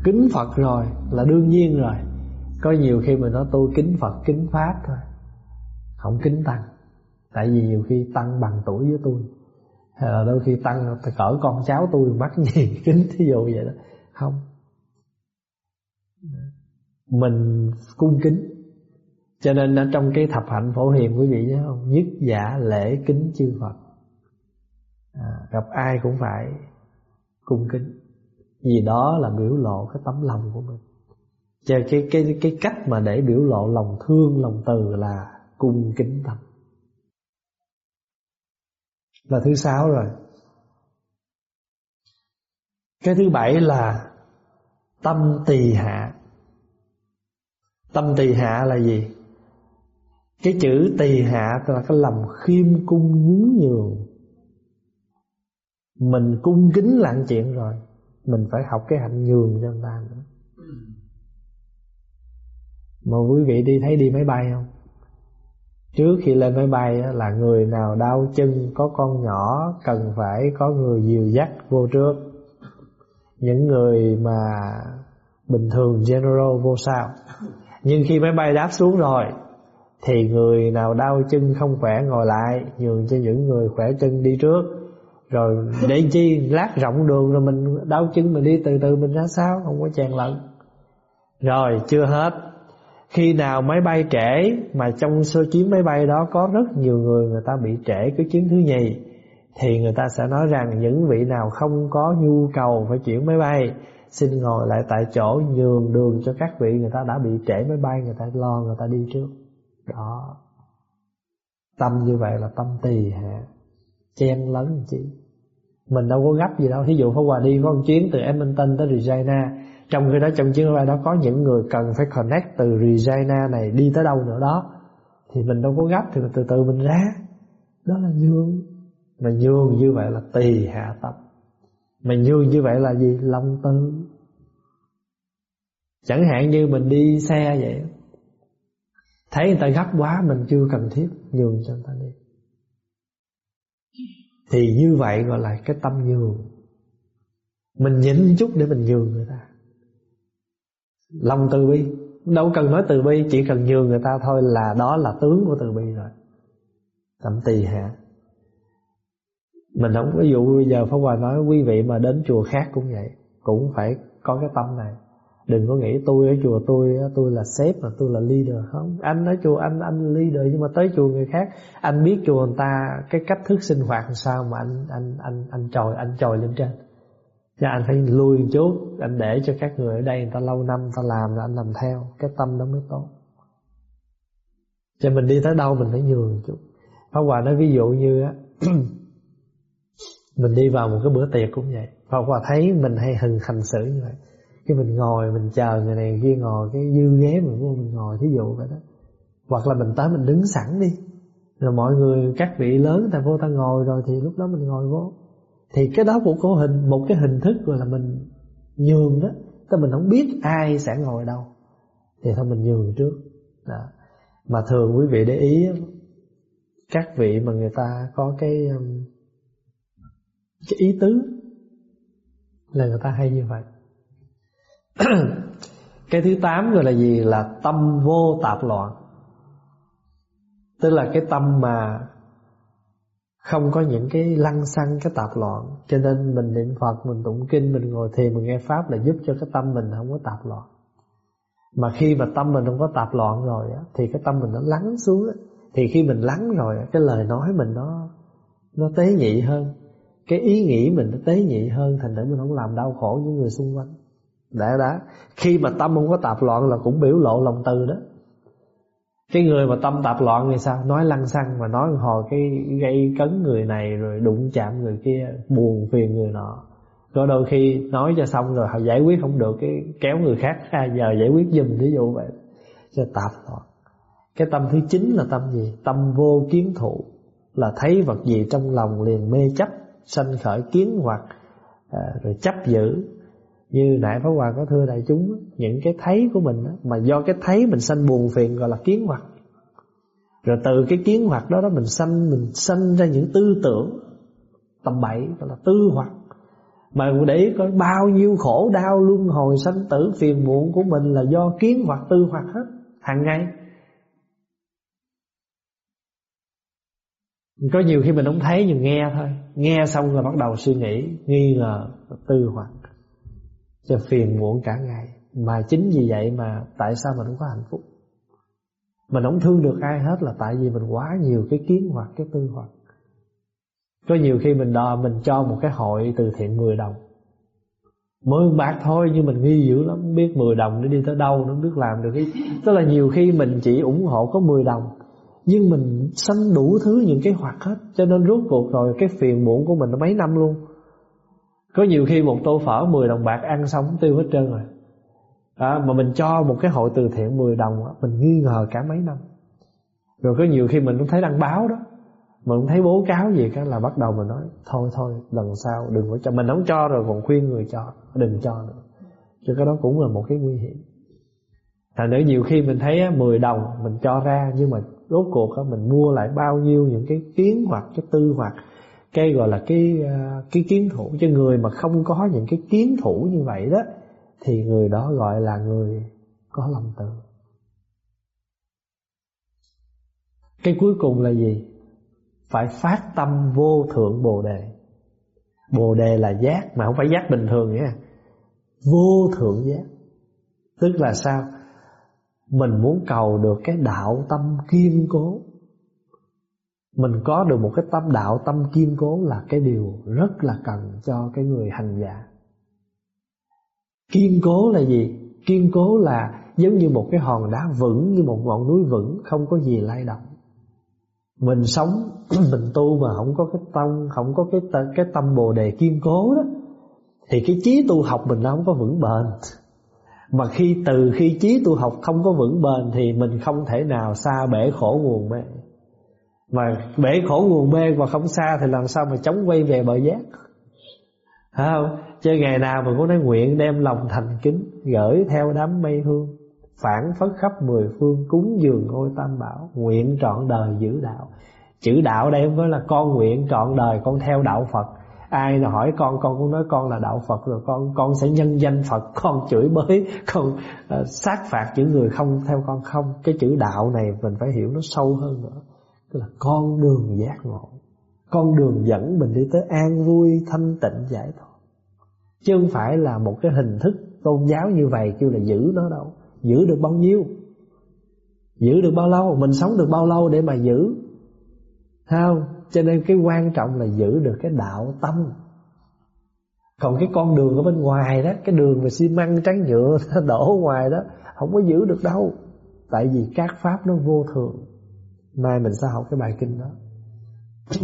kính Phật rồi là đương nhiên rồi có nhiều khi mình nói tôi kính Phật kính Pháp thôi. Không kính Tăng. Tại vì nhiều khi Tăng bằng tuổi với tôi. Hay là đôi khi Tăng cỡ con cháu tôi mắc <laughs> gì kính thí dụ vậy đó. Không. Mình cung kính. Cho nên ở trong cái thập hạnh phổ hiền quý vị nhớ không? Nhất giả lễ kính chư Phật. À, Gặp ai cũng phải cung kính. Vì đó là biểu lộ cái tấm lòng của mình. Cho cái, cái, cái cách mà để biểu lộ lòng thương, lòng từ là cung kính tâm Là thứ sáu rồi. Cái thứ bảy là Tâm tỳ hạ. Tâm tỳ hạ là gì? Cái chữ tỳ hạ là cái lòng khiêm cung nhún nhường. Mình cung kính lặng chuyện rồi. Mình phải học cái hạnh nhường cho người ta nữa. Mà quý vị đi thấy đi máy bay không? Trước khi lên máy bay là người nào đau chân, Có con nhỏ, cần phải có người dìu dắt vô trước. Những người mà bình thường general vô sao. Nhưng khi máy bay đáp xuống rồi, thì người nào đau chân không khỏe ngồi lại, nhường cho những người khỏe chân đi trước. Rồi để chi lát rộng đường rồi mình đau chân mình đi, từ từ mình ra sao, không có chèn lẫn rồi, chưa hết khi nào máy bay trễ, mà trong số chuyến máy bay đó có rất nhiều người người ta bị trễ cái chuyến thứ nhì, thì người ta sẽ nói rằng những vị nào không có nhu cầu phải chuyển máy bay, xin ngồi lại tại chỗ nhường đường cho các vị người ta đã bị trễ máy bay, người ta lo người ta đi trước. Đó. Tâm như vậy là tâm tỳ hạ chen lấn chị mình đâu có gấp gì đâu. Thí dụ Pháp Hòa đi có một chuyến từ Edmonton tới Regina trong khi đó trong chuyến bay đó có những người cần phải connect từ Regina này đi tới đâu nữa đó. Thì mình đâu có gấp, thì mình từ từ mình ra. Đó là nhường. Mà nhường như vậy là tỳ hạ tâm mà nhường như vậy là gì? Long tư. Chẳng hạn như mình đi xe vậy, thấy người ta gấp quá, mình chưa cần thiết nhường cho người ta đi. Thì như vậy gọi là cái tâm nhường. Mình nhịn chút để mình nhường người ta lòng từ bi. Đâu cần nói từ bi, chỉ cần nhường người ta thôi là đó là tướng của từ bi rồi. Tâm tỳ hạ. Mình không, ví dụ bây giờ Pháp Hòa nói quý vị mà đến chùa khác cũng vậy, cũng phải có cái tâm này. Đừng có nghĩ tôi ở chùa tôi tôi là sếp mà tôi là leader. Không, anh ở chùa anh anh leader, nhưng mà tới chùa người khác, anh biết chùa người ta cái cách thức sinh hoạt làm sao mà anh anh anh anh trồi anh trồi lên trên cho anh phải lui một chút, anh để cho các người ở đây người ta lâu năm, người ta làm rồi anh làm theo, cái tâm đó mới tốt. Cho mình đi tới đâu mình phải nhường một chút. Pháp Hòa nói ví dụ như á, <clears throat> mình đi vào một cái bữa tiệc cũng vậy. Pháp Hòa thấy mình hay hừng hành xử như vậy. Khi mình ngồi, mình chờ người này kia ngồi, cái dư ghế mình vô mình ngồi, thí dụ vậy đó. Hoặc là mình tới mình đứng sẵn đi. Rồi mọi người, các vị lớn ta vô ta ngồi rồi thì lúc đó mình ngồi vô thì cái đó cũng có hình, một cái hình thức gọi là mình nhường đó. Tức mình không biết ai sẽ ngồi đâu. Thì thôi mình nhường trước. Đó. mà thường quý vị để ý, các vị mà người ta có cái um, cái ý tứ là người ta hay như vậy. <clears throat> Cái thứ tám gọi là gì? Là tâm vô tạp loạn. Tức là cái tâm mà không có những cái lăng xăng, cái tạp loạn. Cho nên mình niệm phật, mình tụng kinh, mình ngồi thiền, mình nghe pháp là giúp cho cái tâm mình không có tạp loạn. Mà khi mà tâm mình không có tạp loạn rồi á, thì cái tâm mình nó lắng xuống á. Thì khi mình lắng rồi cái lời nói mình nó nó tế nhị hơn. Cái ý nghĩ mình nó tế nhị hơn, thành thử mình không làm đau khổ những người xung quanh. Đã đã. Khi mà tâm không có tạp loạn là cũng biểu lộ lòng từ đó cái người mà tâm tạp loạn thì sao? Nói lăng xăng mà nói hồi cái gây cấn người này rồi đụng chạm người kia buồn phiền người nọ. Có đôi khi nói cho xong rồi họ giải quyết không được cái kéo người khác ra giờ giải quyết giùm ví dụ vậy. Cho tạp loạn. Cái tâm thứ chín là tâm gì? Tâm vô kiến thụ là thấy vật gì trong lòng liền mê chấp sanh khởi kiến hoặc à, rồi chấp giữ như nãy Pháp Hòa có thưa đại chúng, Những cái thấy của mình Mà do cái thấy mình sanh buồn phiền gọi là kiến hoặc. Rồi từ cái kiến hoặc đó đó Mình sanh mình sanh ra những tư tưởng, Tầm bậy, gọi là tư hoặc. Mà để có bao nhiêu khổ đau luân hồi sanh tử phiền muộn của mình Là do kiến hoặc, tư hoặc hết, hàng ngày. Có nhiều khi mình không thấy nhưng nghe thôi. Nghe xong rồi bắt đầu suy nghĩ, Nghi ngờ tư hoặc cho phiền muộn cả ngày. Mà chính vì vậy mà tại sao mình không có hạnh phúc? Mình không thương được ai hết là tại vì mình quá nhiều cái kiến hoặc cái tư hoặc. Có nhiều khi mình đo, mình cho một cái hội từ thiện 10 đồng. Mười bạc thôi nhưng mình nghi dữ lắm, Không biết 10 đồng để đi tới đâu Nó không biết làm được cái Tức là nhiều khi mình chỉ ủng hộ có 10 đồng, Nhưng mình sanh đủ thứ những cái hoặc hết, Cho nên rốt cuộc rồi Cái phiền muộn của mình nó mấy năm luôn có nhiều khi một tô phở 10 đồng bạc ăn xong tiêu hết trơn rồi. À, Mà mình cho một cái hội từ thiện 10 đồng Mình nghi ngờ cả mấy năm. Rồi có nhiều khi mình cũng thấy đăng báo đó. Mình cũng thấy bố cáo gì cái là bắt đầu mình nói Thôi thôi lần sau đừng có cho. Mình không cho rồi còn khuyên người cho Đừng cho nữa. Chứ cái đó cũng là một cái nguy hiểm. Thành nữa nhiều khi mình thấy 10 đồng mình cho ra Nhưng mà rốt cuộc mình mua lại bao nhiêu những cái kiến hoặc cái tư hoặc cái gọi là cái ờ, cái kiến thủ. Cho người mà không có những cái kiến thủ như vậy đó, thì người đó gọi là người có lòng từ. Cái cuối cùng là gì? Phải phát tâm vô thượng bồ đề. Bồ đề là giác mà không phải giác bình thường nha. Vô thượng giác. Tức là sao? Mình muốn cầu được cái đạo tâm kiên cố. Mình có được một cái tâm đạo tâm kiên cố Là cái điều rất là cần cho cái người hành giả. Kiên cố là gì? Kiên cố là giống như một cái hòn đá vững Như một ngọn núi vững Không có gì lay động. Mình sống, <clears throat> mình tu mà không có cái tâm Không có cái cái tâm bồ đề kiên cố đó Thì cái trí tu học mình nó không có vững bền. Mà khi từ khi trí tu học không có vững bền Thì mình không thể nào xa bể khổ nguồn mê. Mà bể khổ nguồn mê mà không xa Thì làm sao mà chống quay về bờ giác? Phải không? Chứ ngày nào mình cũng nói nguyện đem lòng thành kính Gửi theo đám mây hương Phản phất khắp mười phương Cúng dường ngôi tam bảo Nguyện trọn đời giữ đạo. Chữ đạo đây không phải là con nguyện trọn đời Con theo đạo Phật. Ai là hỏi con con cũng nói con là đạo Phật rồi con con sẽ nhân danh Phật con chửi bới con uh, sát phạt những người không theo con không. Cái chữ đạo này mình phải hiểu nó sâu hơn nữa tức là con đường giác ngộ. Con đường dẫn mình đi tới an vui, thanh tịnh, giải thoát. Chứ không phải là một cái hình thức tôn giáo như vậy kêu là giữ nó đâu. Giữ được bao nhiêu? Giữ được bao lâu? Mình sống được bao lâu để mà giữ? Không? Cho nên cái quan trọng là giữ được cái đạo tâm. Còn cái con đường ở bên ngoài đó, Cái đường mà xi măng trắng nhựa <laughs> đổ ngoài đó, Không có giữ được đâu. Tại vì các pháp nó vô thường. Mai mình sẽ học cái bài kinh đó <clears throat>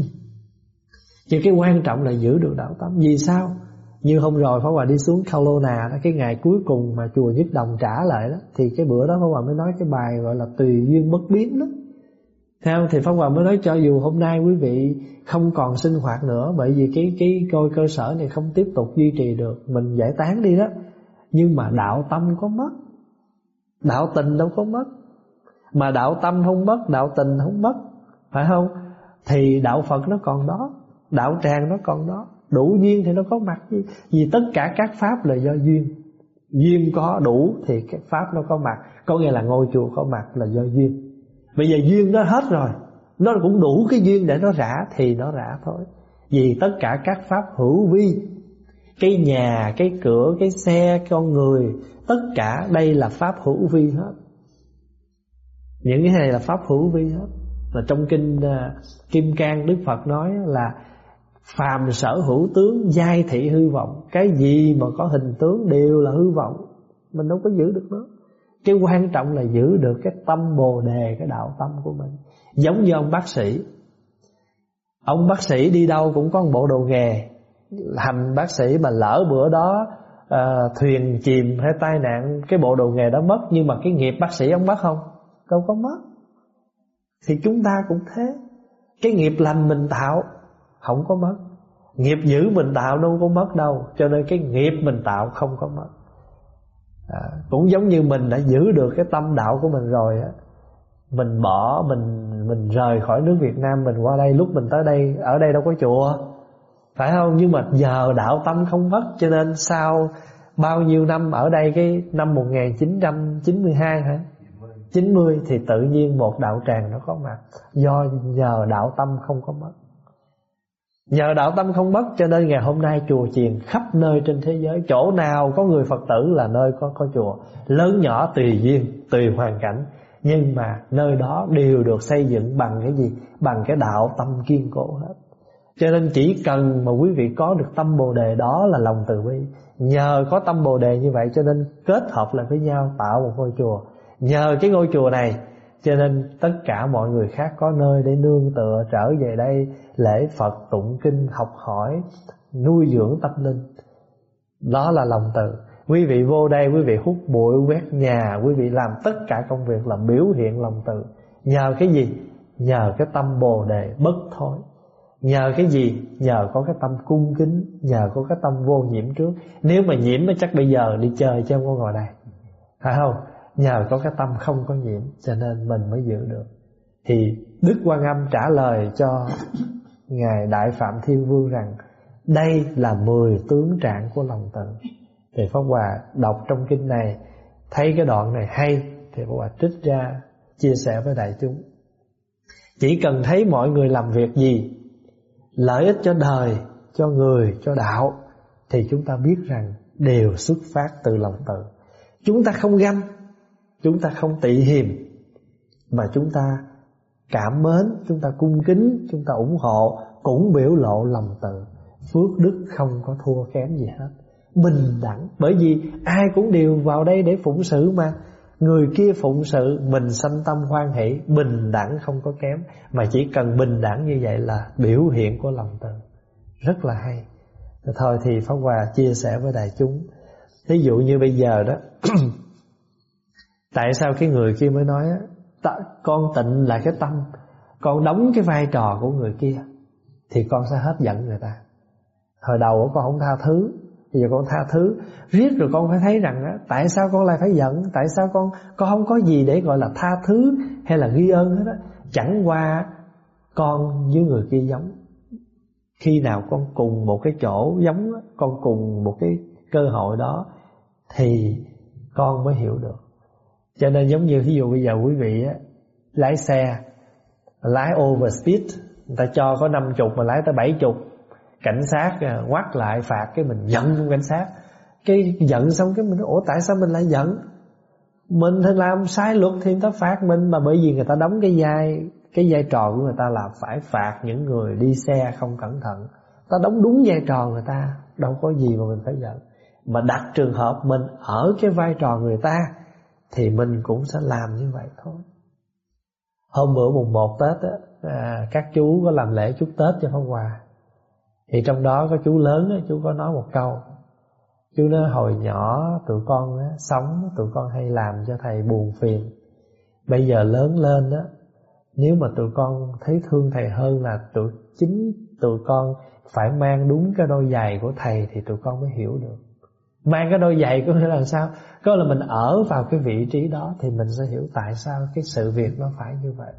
Nhưng cái quan trọng là giữ được đạo tâm Vì sao? Như hôm rồi Pháp Hòa đi xuống Kalona đó Cái ngày cuối cùng mà chùa Nhất Đồng trả lại đó Thì cái bữa đó Pháp Hòa mới nói cái bài gọi là Tùy duyên bất biến đó theo thì Pháp Hòa mới nói cho dù hôm nay quý vị không còn sinh hoạt nữa bởi vì cái cái coi cơ sở này không tiếp tục duy trì được, mình giải tán đi đó. Nhưng mà đạo tâm có mất. Đạo tình đâu có mất. Mà đạo tâm không mất, đạo tình không mất, phải không? Thì đạo Phật nó còn đó, đạo tràng nó còn đó, đủ duyên thì nó có mặt gì? Vì tất cả các pháp là do duyên. Duyên có đủ thì cái pháp nó có mặt, có nghĩa là ngôi chùa có mặt là do duyên. Bây giờ duyên nó hết rồi Nó cũng đủ cái duyên để nó rã Thì nó rã thôi Vì tất cả các pháp hữu vi Cái nhà, cái cửa, cái xe, con người Tất cả đây là pháp hữu vi hết những cái này là pháp hữu vi hết. Và trong kinh à, Kim Cang Đức Phật nói là Phàm sở hữu tướng giai thị hư vọng. Cái gì mà có hình tướng đều là hư vọng. Mình đâu có giữ được nó. Cái quan trọng là giữ được cái tâm bồ đề Cái đạo tâm của mình. Giống như ông bác sĩ. Ông bác sĩ đi đâu cũng có một bộ đồ nghề. Hành bác sĩ mà lỡ bữa đó uh, Thuyền chìm hay tai nạn Cái bộ đồ nghề đó mất. Nhưng mà cái nghiệp bác sĩ ông mất không? Đâu có mất. Thì chúng ta cũng thế. Cái nghiệp lành mình tạo Không có mất. Nghiệp dữ mình tạo đâu có mất đâu. Cho nên cái nghiệp mình tạo không có mất. À, cũng giống như mình đã giữ được cái tâm đạo của mình rồi á. Mình bỏ mình mình rời khỏi nước Việt Nam mình qua đây lúc mình tới đây ở đây đâu có chùa. Phải không? Nhưng mà giờ đạo tâm không mất cho nên sau bao nhiêu năm ở đây cái năm 1992 hả? 90 thì tự nhiên một đạo tràng nó có mặt. Do nhờ đạo tâm không có mất. Nhờ đạo tâm không mất cho nên ngày hôm nay chùa chiền khắp nơi trên thế giới Chỗ nào có người Phật tử là nơi có có chùa. Lớn nhỏ tùy duyên, tùy hoàn cảnh. Nhưng mà nơi đó đều được xây dựng bằng cái gì? Bằng cái đạo tâm kiên cố hết. Cho nên chỉ cần mà quý vị có được tâm Bồ Đề đó là lòng từ bi. Nhờ có tâm Bồ Đề như vậy cho nên kết hợp lại với nhau tạo một ngôi chùa. Nhờ cái ngôi chùa này cho nên tất cả mọi người khác có nơi để nương tựa trở về đây lễ Phật tụng kinh học hỏi nuôi dưỡng tâm linh. Đó là lòng từ. Quý vị vô đây quý vị hút bụi quét nhà, quý vị làm tất cả công việc là biểu hiện lòng từ. Nhờ cái gì? Nhờ cái tâm Bồ đề bất thối. Nhờ cái gì? Nhờ có cái tâm cung kính, nhờ có cái tâm vô nhiễm trước. Nếu mà nhiễm chắc bây giờ đi chơi chứ không có ngồi đây. Phải không? Nhờ có cái tâm không có nhiễm Cho nên mình mới giữ được. Thì Đức Quan Âm trả lời cho Ngài Đại Phạm Thiên Vương rằng Đây là mười tướng trạng của lòng từ Thì Pháp Hòa đọc trong kinh này Thấy cái đoạn này hay Thì Pháp Hòa trích ra Chia sẻ với đại chúng. Chỉ cần thấy mọi người làm việc gì Lợi ích cho đời Cho người, cho đạo Thì chúng ta biết rằng Đều xuất phát từ lòng từ Chúng ta không ganh chúng ta không tị hiềm, mà chúng ta cảm mến, chúng ta cung kính, chúng ta ủng hộ, cũng biểu lộ lòng từ. Phước đức không có thua kém gì hết. Bình đẳng. Bởi vì ai cũng đều vào đây để phụng sự mà. Người kia phụng sự, mình sanh tâm hoan hỷ. Bình đẳng không có kém. Mà chỉ cần bình đẳng như vậy là biểu hiện của lòng từ. Rất là hay. Thôi thì pháp hòa chia sẻ với đại chúng. Thí dụ như bây giờ đó <clears throat> tại sao cái người kia mới nói con tịnh là cái tâm, con đóng cái vai trò của người kia, thì con sẽ hết giận người ta. Thời đầu con không tha thứ, bây giờ con tha thứ, riết rồi con phải thấy rằng á, tại sao con lại phải giận? Tại sao con con không có gì để gọi là tha thứ hay là ghi ơn hết á? Chẳng qua con với người kia giống. Khi nào con cùng một cái chỗ giống con cùng một cái cơ hội đó, thì con mới hiểu được cho nên giống như ví dụ bây giờ quý vị á, lái xe lái over speed người ta cho có năm chục mà lái tới bảy chục cảnh sát à, quát lại phạt cái mình giận cảnh sát. Cái giận xong cái mình nói ủa tại sao mình lại giận? Mình thì làm sai luật thì người ta phạt mình mà bởi vì người ta đóng cái vai cái vai trò của người ta là phải phạt những người đi xe không cẩn thận. Ta đóng đúng vai trò người ta đâu có gì mà mình phải giận. Mà đặt trường hợp mình ở cái vai trò người ta thì mình cũng sẽ làm như vậy thôi. Hôm bữa mùng 1 Tết á, à, các chú có làm lễ chúc Tết cho Pháp Hòa. Thì trong đó có chú lớn á, chú có nói một câu. Chú nói hồi nhỏ tụi con á, sống tụi con hay làm cho thầy buồn phiền. Bây giờ lớn lên á nếu mà tụi con thấy thương thầy hơn là tụi chính tụi con phải mang đúng cái đôi giày của thầy thì tụi con mới hiểu được mang cái đôi giày có nghĩa là sao? Có là mình ở vào cái vị trí đó thì mình sẽ hiểu tại sao cái sự việc nó phải như vậy.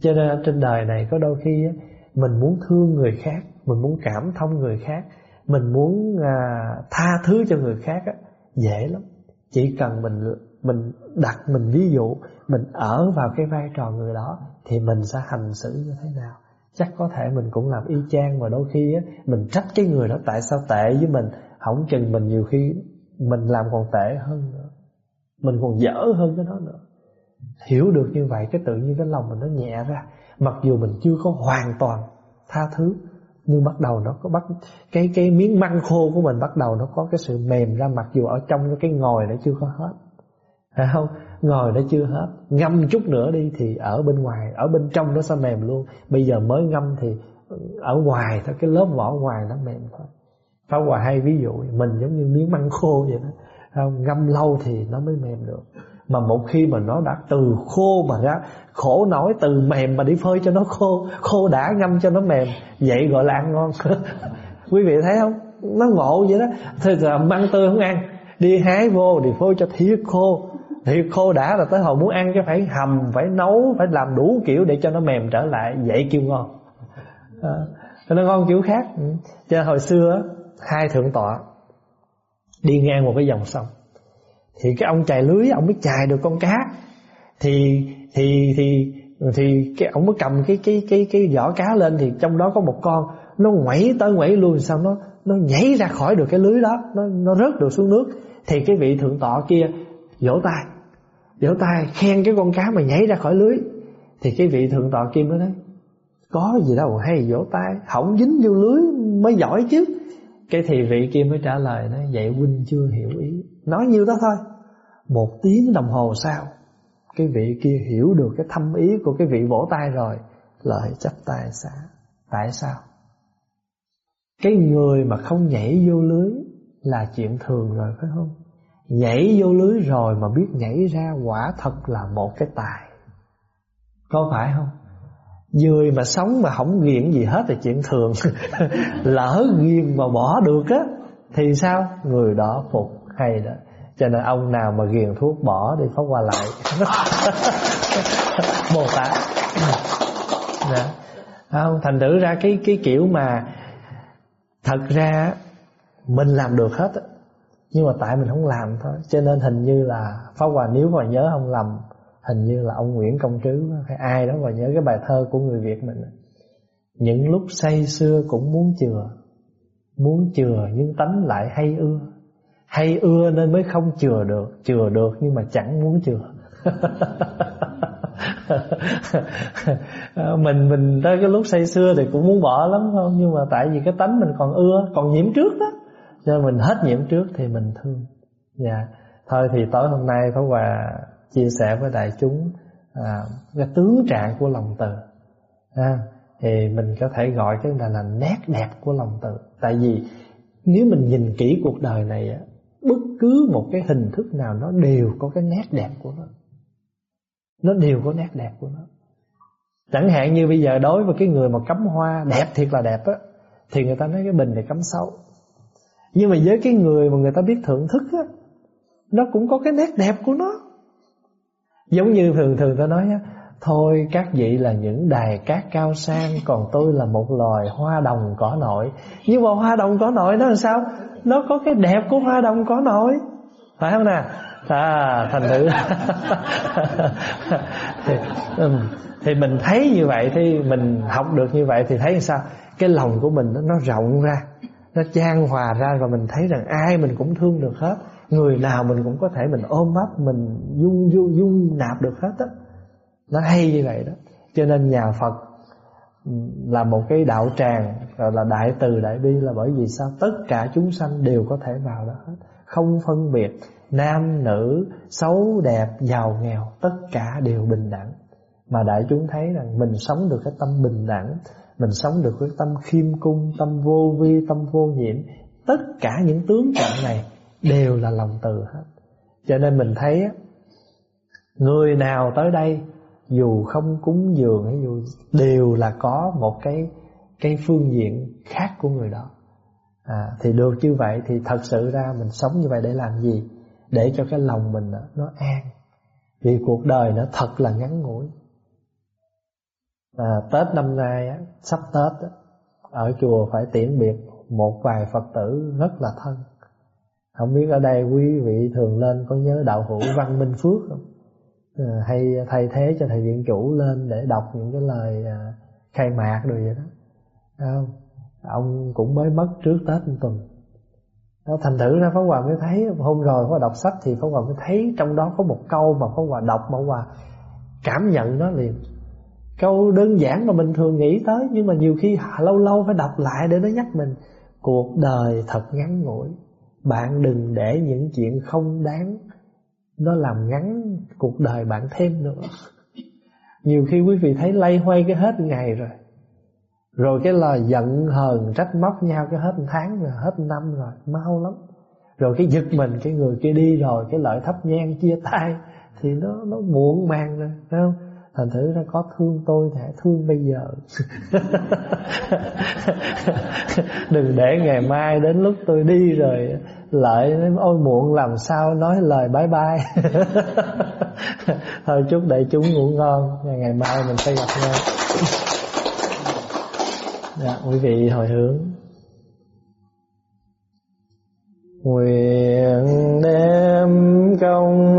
Cho nên trên đời này có đôi khi á, mình muốn thương người khác mình muốn cảm thông người khác mình muốn à, tha thứ cho người khác á, dễ lắm. Chỉ cần mình mình đặt mình ví dụ mình ở vào cái vai trò người đó thì mình sẽ hành xử như thế nào. Chắc có thể mình cũng làm y chang và đôi khi á, mình trách cái người đó tại sao tệ với mình hỏng chừng mình nhiều khi mình làm còn tệ hơn nữa. Mình còn dở hơn cái đó nữa. Hiểu được như vậy, cái tự nhiên cái lòng mình nó nhẹ ra. Mặc dù mình chưa có hoàn toàn tha thứ, nhưng bắt đầu nó có bắt, cái cái miếng măng khô của mình bắt đầu nó có cái sự mềm ra, mặc dù ở trong cái ngòi nó chưa có hết. Phải không? Ngòi nó chưa hết. Ngâm chút nữa đi thì ở bên ngoài, ở bên trong nó sẽ mềm luôn. Bây giờ mới ngâm thì ở ngoài thôi, cái lớp vỏ ngoài nó mềm thôi Pháp Hòa hay ví dụ mình giống như miếng măng khô vậy đó. Không? ngâm lâu thì nó mới mềm được. Mà một khi mà nó đã từ khô mà ra khổ nổi từ mềm mà đi phơi cho nó khô khô đã ngâm cho nó mềm vậy gọi là ăn ngon. <laughs> Quý vị thấy không? Nó ngộ vậy đó. Thì là măng tươi không ăn đi hái vô thì phơi cho thiệt khô. Thiệt khô đã là tới hồi muốn ăn cái phải hầm phải nấu phải làm đủ kiểu để cho nó mềm trở lại vậy kêu ngon. À, nó ngon kiểu khác. Ừ. Cho hồi xưa hai thượng tọa. Đi ngang một cái dòng sông. Thì cái ông chài lưới, ông mới chài được con cá. Thì thì thì thì cái ông mới cầm cái cái cái cái vỏ cá lên thì trong đó có một con, nó quẩy tới quẩy luôn sao nó nó nhảy ra khỏi được cái lưới đó, nó nó rớt được xuống nước. Thì cái vị thượng tọa kia vỗ tay vỗ tay khen cái con cá mà nhảy ra khỏi lưới. Thì cái vị thượng tọa kia mới nói, có gì đâu, hay vỗ tay không dính vô lưới mới giỏi chứ cái thì vị kia mới trả lời nói, Vậy huynh chưa hiểu ý. Nói nhiêu đó thôi. Một tiếng đồng hồ sau, Cái vị kia hiểu được cái thâm ý Của cái vị vỗ tay rồi, Lời chấp tay xả Tại sao? Cái người mà không nhảy vô lưới Là chuyện thường rồi, phải không? Nhảy vô lưới rồi Mà biết nhảy ra quả thật là một cái tài. Có phải không? Người mà sống mà không nghiện gì hết thì chuyện thường. <laughs> Lỡ nghiện mà bỏ được á, Thì sao? Người đó phục hay đó. Cho nên ông nào mà ghiền thuốc bỏ đi phát qua lại. <laughs> Bồ Tát. Dạ. À, đó. Không thành thử ra cái cái kiểu mà thật ra mình làm được hết á, nhưng mà tại mình không làm thôi. Cho nên hình như là pháp hòa, nếu mà nhớ không lầm hình như là ông Nguyễn Công Trứ hay ai đó, và nhớ cái bài thơ của người Việt mình những lúc say xưa cũng muốn chừa muốn chừa nhưng tánh lại hay ưa. Hay ưa nên mới không chừa được chừa được nhưng mà chẳng muốn chừa. <laughs> Mình mình tới cái lúc say xưa thì cũng muốn bỏ lắm không? Nhưng mà tại vì cái tánh mình còn ưa, còn nhiễm trước đó, cho nên mình hết nhiễm trước thì mình thương. Dạ. Thôi thì tối hôm nay Pháp Hòa chia sẻ với đại chúng à, cái tướng trạng của lòng từ. À, thì mình có thể gọi cái này là nét đẹp của lòng từ. Tại vì nếu mình nhìn kỹ cuộc đời này á, bất cứ một cái hình thức nào nó đều có cái nét đẹp của nó. Nó đều có nét đẹp của nó. Chẳng hạn như bây giờ đối với cái người mà cắm hoa đẹp thiệt là đẹp á thì người ta nói cái bình này cắm xấu nhưng mà với cái người mà người ta biết thưởng thức á nó cũng có cái nét đẹp của nó giống như thường thường ta nói á Thôi các vị là những đài cát cao sang <laughs> Còn tôi là một loài hoa đồng cỏ nội. Nhưng mà hoa đồng cỏ nội nó làm sao? Nó có cái đẹp của hoa đồng cỏ nội. Phải không nè? À, Thành thử <laughs> <laughs> thì, thì mình thấy như vậy Thì mình học được như vậy Thì thấy sao? Cái lòng của mình nó, nó rộng ra Nó trang hòa ra Và mình thấy rằng ai mình cũng thương được hết Người nào mình cũng có thể mình ôm ấp Mình dung dung, dung nạp được hết á. Nó hay như vậy đó. Cho nên nhà Phật là một cái đạo tràng rồi là đại từ đại bi là bởi vì sao? Tất cả chúng sanh đều có thể vào đó hết. Không phân biệt nam nữ xấu đẹp giàu nghèo tất cả đều bình đẳng. Mà đại chúng thấy rằng mình sống được cái tâm bình đẳng mình sống được cái tâm khiêm cung tâm vô vi tâm vô nhiễm tất cả những tướng trạng này đều là lòng từ hết. Cho nên mình thấy người nào tới đây dù không cúng dường hay dù đều là có một cái cái phương diện khác của người đó. À, thì được như vậy thì thật sự ra mình sống như vậy để làm gì? Để cho cái lòng mình nó, nó an. Vì cuộc đời nó thật là ngắn ngủi. À, Tết năm nay á, sắp Tết á, ở chùa phải tiễn biệt một vài Phật tử rất là thân không biết ở đây quý vị thường lên có nhớ đạo hữu Văn Minh Phước không? Ờ, hay thay thế cho thầy viện chủ lên để đọc những cái lời à, khai mạc rồi vậy đó. Không? ông cũng mới mất trước Tết một tuần. Đó, thành thử ra Pháp Hòa mới thấy hôm rồi Pháp đọc sách thì Pháp Hòa mới thấy trong đó có một câu mà Pháp Hòa đọc mà Pháp Hòa cảm nhận nó liền. Câu đơn giản mà mình thường nghĩ tới nhưng mà nhiều khi lâu lâu phải đọc lại để nó nhắc mình cuộc đời thật ngắn ngủi bạn đừng để những chuyện không đáng nó làm ngắn cuộc đời bạn thêm nữa. Nhiều khi quý vị thấy lay hoay cái hết ngày rồi rồi cái lời giận hờn, trách móc nhau cái hết tháng rồi, hết năm rồi, mau lắm. Rồi cái giật mình cái người kia đi rồi, cái lợi thấp nhang chia tay thì nó nó muộn màng rồi, phải không? Thành thử ra có thương tôi thì hãy thương bây giờ. <laughs> Đừng để ngày mai đến lúc tôi đi rồi lại ôi muộn làm sao nói lời bye bye. <laughs> Thôi chúc đại chúng ngủ ngon ngày mai mình sẽ gặp nhau. <laughs> Dạ, quý vị hồi hướng. Nguyện đem công